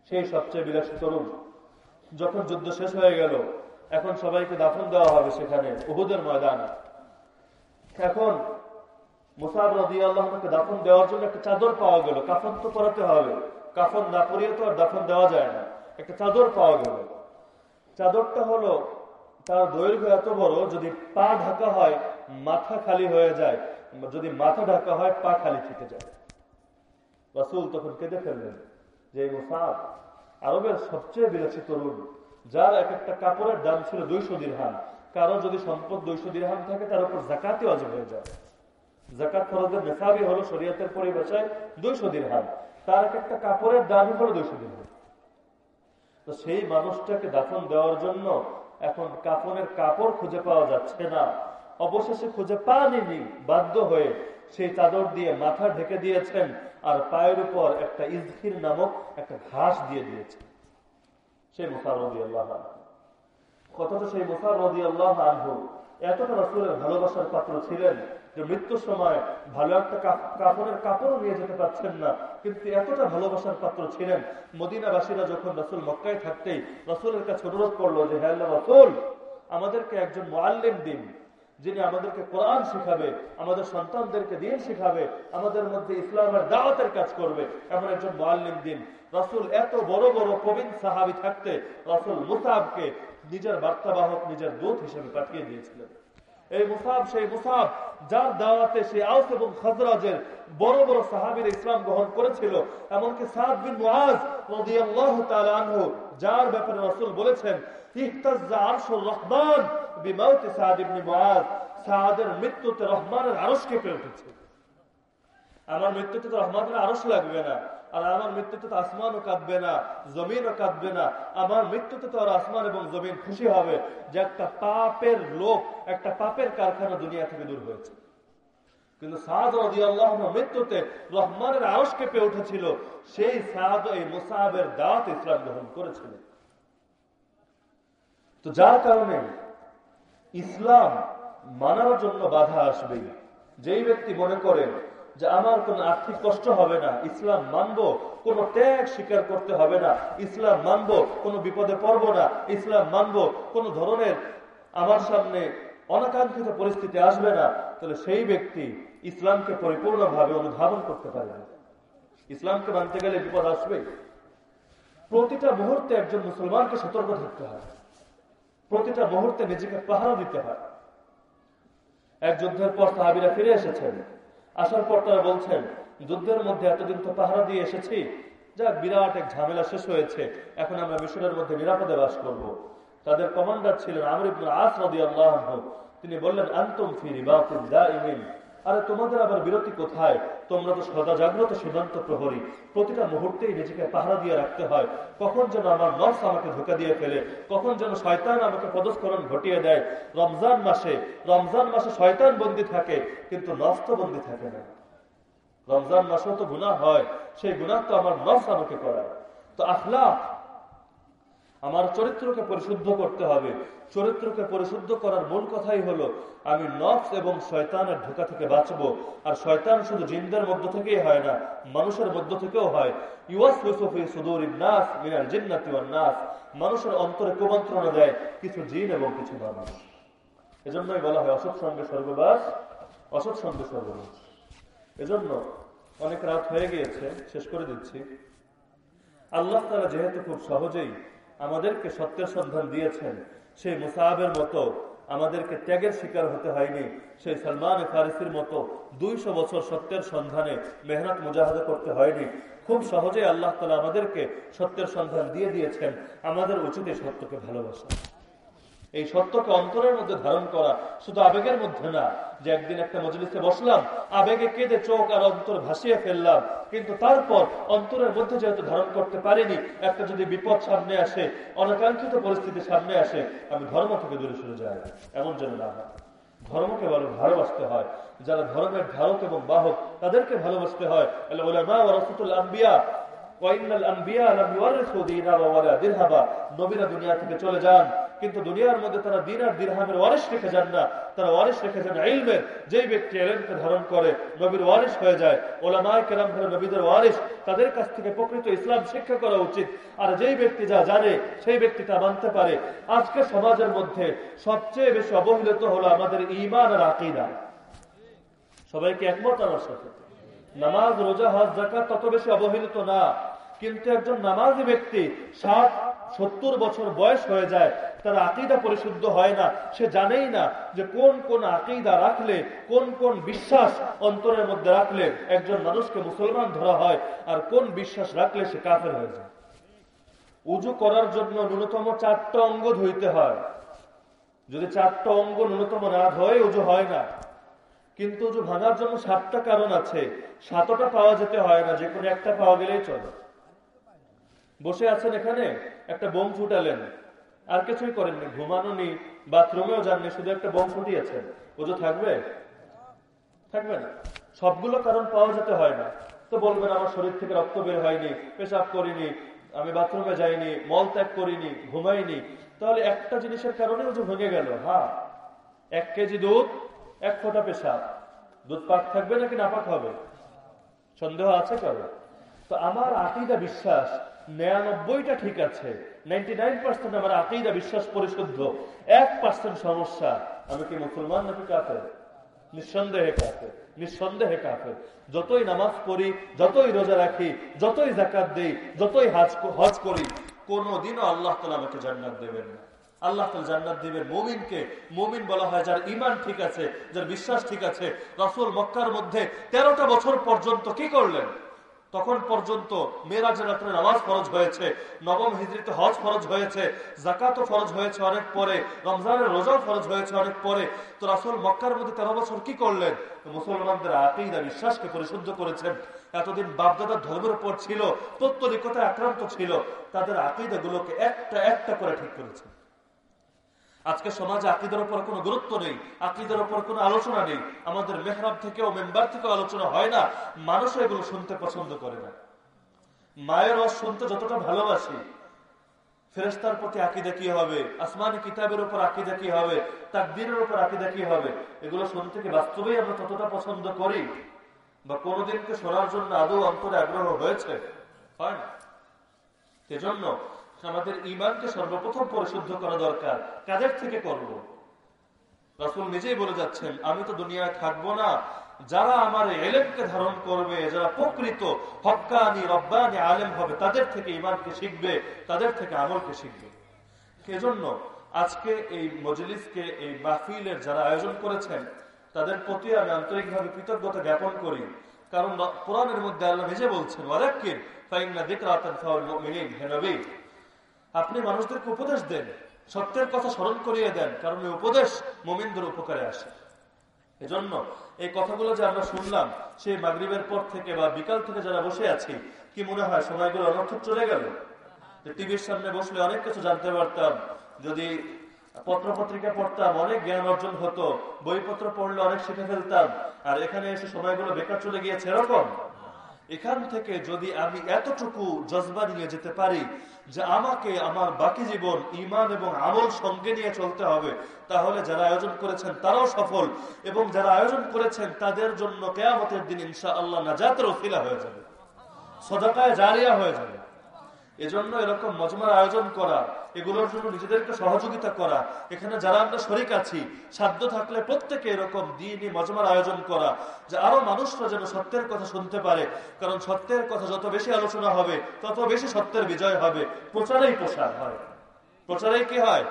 সেই সবচেয়ে বিলাসী তরুণ, যখন যুদ্ধ শেষ হয়ে গেল, এখন সবাইকে দাফন দেওয়া হবে সেখানে, উহুদের ময়দানে। এখন মুসাব রদি আল্লাহকে দাফন দেওয়ার জন্য একটা চাদর পাওয়া গেল। কাফন তো পরাতে হবে, কাফন না পরিয়ে তো আর দাফন দেওয়া যায় না। একটা চাদর পাওয়া গেল। চাদরটা হলো তার দৈর্ঘ্য এত বড়, যদি পা ঢাকা হয়, মাথা খালি হয়ে যায়। যদি মাথা ঢাকা হয়, পা খালি থেকে যায়। রাসুল তখন কেঁদে ফেললেন যে মুসাফ আরবের সবচেয়ে বিলাসী তরুণ, যার এক একটা কাপড়ের দাম ছিল দুইশো দিরহাম, কারও যদি সম্পদ দুইশো দিরহাম থাকে, তার উপর জাকাতি অজব হয়ে যায়। জাকাত খরচের মেসাবি হলো শরীয়তের পরিভাষায় দুইশো দিরহাম, তার এক একটা কাপড়ের দামই হলো দুইশো দিরহাম। তো সেই মানুষটাকে দাফন দেওয়ার জন্য এখন কাফনের কাপড় খুঁজে পাওয়া যাচ্ছে না। অবশেষে খুঁজে পাননি, বাধ্য হয়ে সেই চাদর দিয়ে মাথা ঢেকে দিয়েছেন আর পায়ের উপর একটা ইজখির নামক একটা ঘাস দিয়ে দিয়েছেন। সেই মুসার রদি আল্লাহ অথচ সেই মুসার রদি আল্লাহ আনহু। এতটা রসুলের ভালোবাসার পাত্র ছিলেন যে মৃত্যুর সময় ভালো একটা কাপড়ের কাপড়ও নিয়ে যেতে পারছেন না। কিন্তু এতটা ভালোবাসার পাত্র ছিলেন। মদিনাবাসীরা যখন রসুল মক্কায় থাকতেই রসুলের কাছে অনুরোধ করল যে হ্যাঁ রসুল, আমাদেরকে একজন মোয়াল্লিম দিন। যিনি আমাদেরকে কোরআন শিখাবে, আমাদের সন্তানদেরকে দিন শিখাবে, আমাদের মধ্যে ইসলামের দাওয়াতের কাজ করবে। এমন একজন মোয়াল্লিম দিন। রসুল এত বড় বড় প্রবীণ সাহাবি থাকতে রসুল মুসাবকে নিজের বার্তাবাহক, নিজের দূত হিসেবে পাঠিয়ে দিয়েছিলেন। এই মুসাব, সেই মুসাব, যার দাওয়াতে সেই আউস এবং খাজরাজের বড় বড় সাহাবির ইসলাম গ্রহণ করেছিল, এমনকি সাদ বিন মুআজ রাদিয়াল্লাহু তাআলা আনহু, যার ব্যাপারে রাসূল বলেছেন, ইহতাজ্জা আরশুর রহমান বিমাউতি সাদ ইবনে মুআজ। সাদের মৃত্যুতে রহমানের আরশ কেঁপে উঠেছে। আমার মৃত্যুতে তো রহমানের আরস লাগবে না। আর আমার মৃত্যুতে তো আসমানও কাঁদবে না, জমিনও কাঁদবে না। আমার মৃত্যুতে তো আর আসমান এবং জমিন খুশি হবে যে একটা পাপের লোক একটা পাপের কারখানা দুনিয়া থেকে দূর হয়েছে। কিন্তু সাদ আনহু মৃত্যুতে রহমানের আরশ কেঁপে উঠেছিল। সেই সাদ এই মুসাহাবের দাওয়াত ইসলাম গ্রহণ করেছিলেন তো যার কারণে ইসলাম মানার জন্য বাধা আসবে যেই ব্যক্তি মনে করেন যে আমার কোন আর্থিক কষ্ট হবে না, ইসলাম মানব, কোন ত্যাগ স্বীকার করতে হবে না, ইসলাম মানব, কোন বিপদে পড়ব না, ইসলাম মানব, কোন ধরনের আমার সামনে অনাকাঙ্ক্ষিত পরিস্থিতি আসবে না, তাহলে সেই ব্যক্তি ইসলামকে পরিপূর্ণভাবে অনুধাবন করতে পারে না। ইসলামকে মানতে গেলে বিপদ আসবে। প্রতিটা মুহূর্তে একজন মুসলমানকে সতর্ক থাকতে হয়। প্রতিটা মুহূর্তে নিজেকে পাহারা দিতে হয়। এক যুদ্ধের পর সাহাবিরা ফিরে এসেছেন। আসার পর তারা বলছেন, যুদ্ধের মধ্যে এতদিন তো পাহারা দিয়ে এসেছি। যা বিরাট এক ঝামেলা শেষ হয়েছে। এখন আমরা মিশরের মধ্যে নিরাপদে বাস করব। তাদের কমান্ডার ছিলেন আমর ইবনুল আস রাদিয়াল্লাহু আনহু। তিনি বললেন, আন্তম ফিরি বা আরে তোমাদের আবার বিরতি কোথায়? তোমরা তো সদা জাগ্রত, সীমান্ত প্রহরী। প্রতিটা মুহূর্তেই নিজেকে পাহারা দিয়ে রাখতে হয়। কখন যেন আমার নফস আমাকে ধোকা দিয়ে ফেলে, কখন যেন শয়তান আমাকে পদস্খলন ঘটিয়ে দেয়। রমজান মাসে রমজান মাসে শয়তান বন্দি থাকে, কিন্তু নফস তো বন্দি থাকে না। রমজান মাসেও তো গুনাহ হয়, সেই গুনাহ তো আমার নফস আমাকে করায়। তো আখলা আমার চরিত্রকে পরিশুদ্ধ করতে হবে। চরিত্রকে পরিশুদ্ধ করার মূল কথাই হলো, আমি নফস এবং শয়তানের ঢোকা থেকে বাঁচব। আর শয়তান শুধু জিন্দের মধ্য থেকেই হয় না, মানুষের মধ্য থেকেও হয়। ইউয়াস হুসুফি সুদুর নাস মিনাল জিন্নাতি নাস। মানুষের অন্তরে কুমন্ত্রণা দেয়, কিছু জিন এবং কিছু মানুষ। এজন্যই বলা হয় অসৎ সঙ্গে সর্ববাস অসৎ সঙ্গে সর্বনাশ এজন্য অনেক রাত হয়ে গিয়েছে, শেষ করে দিচ্ছি। আল্লাহ তারা যেহেতু খুব সহজেই আমাদেরকে সত্যের সন্ধান দিয়েছেন। সেই মুসাহাবের মতো আমাদেরকে ত্যাগের শিকার হতে হয়নি। সেই সালমান ফারিসির মতো দুইশো বছর সত্যের সন্ধানে মেহনত মুজাহাদা করতে হয়নি। খুব সহজে আল্লাহ তালা আমাদেরকে সত্যের সন্ধান দিয়ে দিয়েছেন। আমাদের উচিত সত্যকে ভালোবাসা। এই সত্যকে অন্তরের মধ্যে ধারণ করা শুধু আবেগের মধ্যে না, যে একদিন একটা মজলিসে বসলাম, আবেগে কেঁদে চোখ আর অন্তর ভাসিয়ে ফেললাম, কিন্তু তারপর অন্তরের মধ্যে যেহেতু ধারণ করতে পারিনি, একটা যদি বিপদ সামনে আসে, অনাকাঙ্ক্ষিত পরিস্থিতি সামনে আসে, আমি ধর্ম থেকে দূরে সরে যাই। এমন যেন না ধর্মকে বলে ভালোবাসতে হয়। যারা ধর্মের ধারক এবং বাহক, তাদেরকে ভালোবাসতে হয়। তাদের কাছ থেকে প্রকৃত ইসলাম শিক্ষা করা উচিত। আর যেই ব্যক্তি যা জানে, সেই ব্যক্তি তা মানতে পারে। আজকে সমাজের মধ্যে সবচেয়ে বেশি অবহেলিত হলো আমাদের ইমান আর আকিদা। সবাইকে একমত আমার সাথে? নামাজ, রোজা, হজ জাকাত তত বেশি অবহেলিত না। কিন্তু একজন নামাজি ব্যক্তি ষাট সত্তর বছর বয়স হয়ে যায়, তার আকিদা পরিশুদ্ধ হয় না, সে জানেই না যে কোন কোন আকিদা রাখলে, কোন কোন বিশ্বাস অন্তরের মধ্যে রাখলে একজন মানুষকে মুসলমান ধরা হয়, আর কোন বিশ্বাস রাখলে সে কাফের হয়ে যায়। উজু করার জন্য ন্যূনতম চারটা অঙ্গ ধুইতে হয়। যদি চারটা অঙ্গ ন্যূনতম না ধয়, উজু হয় না। কিন্তু উজু ভাঙার জন্য সাতটা কারণ আছে, সাতটা পাওয়া যেতে হয় না, যে কোনো একটা পাওয়া গেলেই চলে। বসে আছেন এখানে, একটা বোম ফুটালেন আর কিছুই করেননি, ঘুমানো নি, বাথরুমেও যাননি, শুধু একটা বোম ফুটিয়েছেন। পুজো থাকবে? থাকবে না। সবগুলো কারণ পাওয়া যেতে হয় না। তো বলবেন, আমার শরীর থেকে রক্ত বের হয়নি, পেশাব করিনি, আমি বাথরুমে যাইনি, মল ত্যাগ করিনি, ঘুমাইনি। তাহলে একটা জিনিসের কারণে উজু ভেঙে গেল হ্যাঁ এক কেজি দুধ এক ফোঁটা পেশাব। দুধ পাক থাকবে নাকি নাপাক হবে? সন্দেহ আছে কারও? তো আমার আকিদা বিশ্বাস নিরানব্বইটা ঠিক আছে। নাইনটি নাইন পার্সেন্ট আমার আকিদা বিশ্বাস পরিশুদ্ধ। এক পার্সেন্ট সমস্যা, আমি কি মুসলমান নাকি কাফের? নিঃসন্দেহে কাফের নিঃসন্দেহে কাফের। যতই নামাজ পড়ি, যতই রোজা রাখি, যতই জাকাত দেই, যতই হাজ হজ করি, কোনোদিনও আল্লাহ তালা আমাকে জান্নাত দেবেন না। আল্লাহ জান্নাত দিবেন মুমিনকে, মুমিন বলা হয় যার ইমান ঠিক আছে, যার বিশ্বাস ঠিক আছে। রসুল মক্কার মধ্যে তেরোটা বছর পর্যন্ত কি করলেন? তখন পর্যন্ত মেয়েরাজের রাত্রে নামাজ ফরজ হয়েছে, নবম হিজড়িতে হজ ফরজ হয়েছে জাকাতও ফরজ হয়েছে অনেক পরে, রমজানের রোজাও ফরজ হয়েছে অনেক পরে। তো রাসুল মক্কার মধ্যে তেরো বছর কি করলেন? মুসলমানদের আকিদা, বিশ্বাসকে পরিশুদ্ধ করেছেন। এতদিন বাপদাদার ধর্মের উপর ছিল পত্তলিকতায় আক্রান্ত ছিল, তাদের আকিদা গুলোকে একটা একটা করে ঠিক করেছেন। আজকে সমাজে আকিদের উপর কোনো গুরুত্ব নেই, আকিদের উপর কোনো আলোচনা নেই। আমাদের মেহরাব থেকেও, মেম্বার থেকেও আলোচনা হয় না। মানুষ এগুলো শুনতে পছন্দ করে না। মায়ের রস শুনতে যতটা ভালোবাসি ফেরেস্তার প্রতি আকিদা কি হবে? আসমানি কিতাবের উপর আকিদা কি হবে? তাকদিরের উপর আকিদা কি হবে? এগুলো শুনতে কি বাস্তবেই আমরা ততটা পছন্দ করি? বা কোনোদিনকে শোনার জন্য আদৌ অন্তরে আগ্রহ হয়েছে? হয় না। সেজন্য আমাদের ইমানকে সর্বপ্রথম পরিশুদ্ধ করা দরকার। কাদের থেকে করব? রাসুল নিজেই বলে যাচ্ছেন, আমি তো দুনিয়ায় থাকব না। যারা আমার এলেমকে ধারণ করবে, যারা প্রকৃত হক্কানি, রব্বানি আলেম হবে, তাদের থেকে ইমানকে শিখবে, তাদের থেকে আমলকে শিখবে। সেজন্য আজকে এই মজলিসকে, এই মাহফিলের যারা আয়োজন করেছেন, তাদের প্রতি আমি আন্তরিকভাবে কৃতজ্ঞতা জ্ঞাপন করি। কারণ কোরআনের মধ্যে আল্লাহ নিজে বলছেন, ওয়াদাক্কির, ফাইন্না দিকরাতান ফাউল মুমিনিন। হে নবী আপনি মানুষদেরকে উপদেশ দেন, সত্যের কথা স্মরণ করিয়ে দেন, কারণ এই উপদেশ মোমিনদের উপকারে আসে। এজন্য এই কথাগুলো যে আমরা শুনলাম, সেই মাগরিবের পর থেকে বা বিকাল থেকে যারা বসে আছি, কি মনে হয় সময়গুলো অনর্থক চলে গেল? টিভির সামনে বসলে অনেক কিছু জানতে পারতাম, যদি পত্র পত্রিকা পড়তাম, অনেক জ্ঞান অর্জন হতো, বইপত্র পড়লে অনেক শিখে ফেলতাম, আর এখানে এসে সময়গুলো বেকার চলে গিয়েছে, এরকম? এখান থেকে যদি আমি এতটুকু জজবা নিয়ে যেতে পারি যে আমাকে আমার বাকি জীবন ইমান এবং আমল সঙ্গে নিয়ে চলতে হবে, তাহলে যারা আয়োজন করেছেন তারাও সফল এবং যারা আয়োজন করেছেন তাদের জন্য কেয়ামতের দিন ইনশা আল্লাহ নাজাতের ওসিলা হয়ে যাবে। সদাকায় জারিয়া হয়ে যাবে। এজন্য এরকম মজমার আয়োজন করা, এগুলোর জন্য নিজেদেরকে সহযোগিতা করা, এখানে যারা আমরা শরিক আছি, সাধ্য থাকলে প্রত্যেকে এরকম দিনই মজমার আয়োজন করা, যে আরও মানুষরা যেন সত্যের কথা শুনতে পারে, কারণ সত্যের কথা যত বেশি আলোচনা হবে, তত বেশি সত্যের বিজয় হবে। প্রচারেই প্রসার হয়। প্রচারেই কি হয়?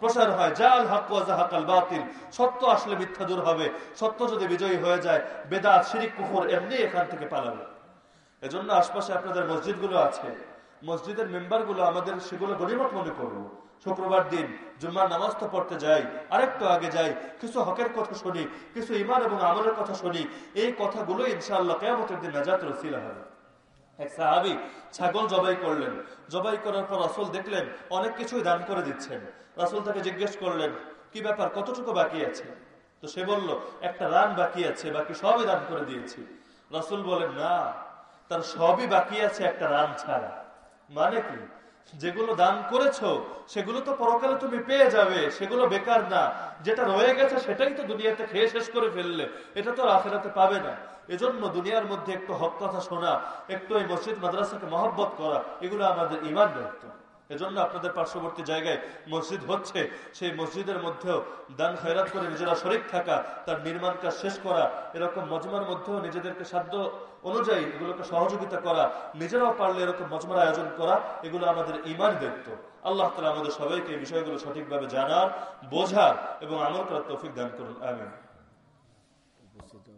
প্রসার হয়। জাল হাক হাকাল বাতিল। সত্য আসলে মিথ্যা দূর হবে। সত্য যদি বিজয়ী হয়ে যায়, বেদাত, শিরিক, কুফর এমনি এখান থেকে পালাবে। এজন্য আশপাশে আপনাদের মসজিদগুলো আছে। মসজিদের মেম্বারগুলো আমাদের সেগুলো গরিমত মনে করব শুক্রবার দিন জুম্মার নামাজ তো পড়তে যাই, আরেকটু আগে যাই, কিছু হকের কথা শুনি, কিছু ইমান এবং আমলের কথা শুনি, এই কথাগুলো ইনশাআল্লাহ কেমতের দিন নাজাত রসিলা হবে। এক সাহাবি ছাগল জবাই করলেন। জবাই করার পর রাসুল দেখলেন, অনেক কিছুই দান করে দিচ্ছেন। রাসুল তাকে জিজ্ঞেস করলেন, কি ব্যাপার, কতটুকু বাকি আছে? তো সে বলল, একটা রান বাকি আছে, বাকি সবই দান করে দিয়েছি। রাসুল বলেন, না, তার সবই বাকি আছে, একটা রান ছাড়া। মানে কি? যেগুলো দান করেছ, সেগুলো তো পরকালে তুমি পেয়ে যাবে, সেগুলো বেকার না। যেটা রয়ে গেছে সেটাই তো দুনিয়াতে খেয়ে শেষ করে ফেললে। এটা তো আখেরাতে পাবে না। এজন্য দুনিয়ার মধ্যে একটু হক কথা শোনা, একটু এই মসজিদ, মাদ্রাসাকে মহব্বত করা, এগুলো আমাদের ইমান দায়িত্ব এজন্য আপনাদের পার্শ্ববর্তী জায়গায় মসজিদ হচ্ছে, সেই মসজিদের মধ্যেও দান খয়রাত করে নিজেরা শরিক থাকা, তার নির্মাণ কাজ শেষ করা, এরকম মজমার মধ্যেও নিজেদেরকে সাধ্য অনুযায়ী এগুলোকে সহযোগিতা করা, নিজেরাও পারলে এরকম মজমার আয়োজন করা, এগুলো আমাদের ইমান দেখত আল্লাহ তালা আমাদের সবাইকে এই বিষয়গুলো সঠিকভাবে জানার, বোঝার এবং আমল করার তৌফিক দান করুন, আমিন।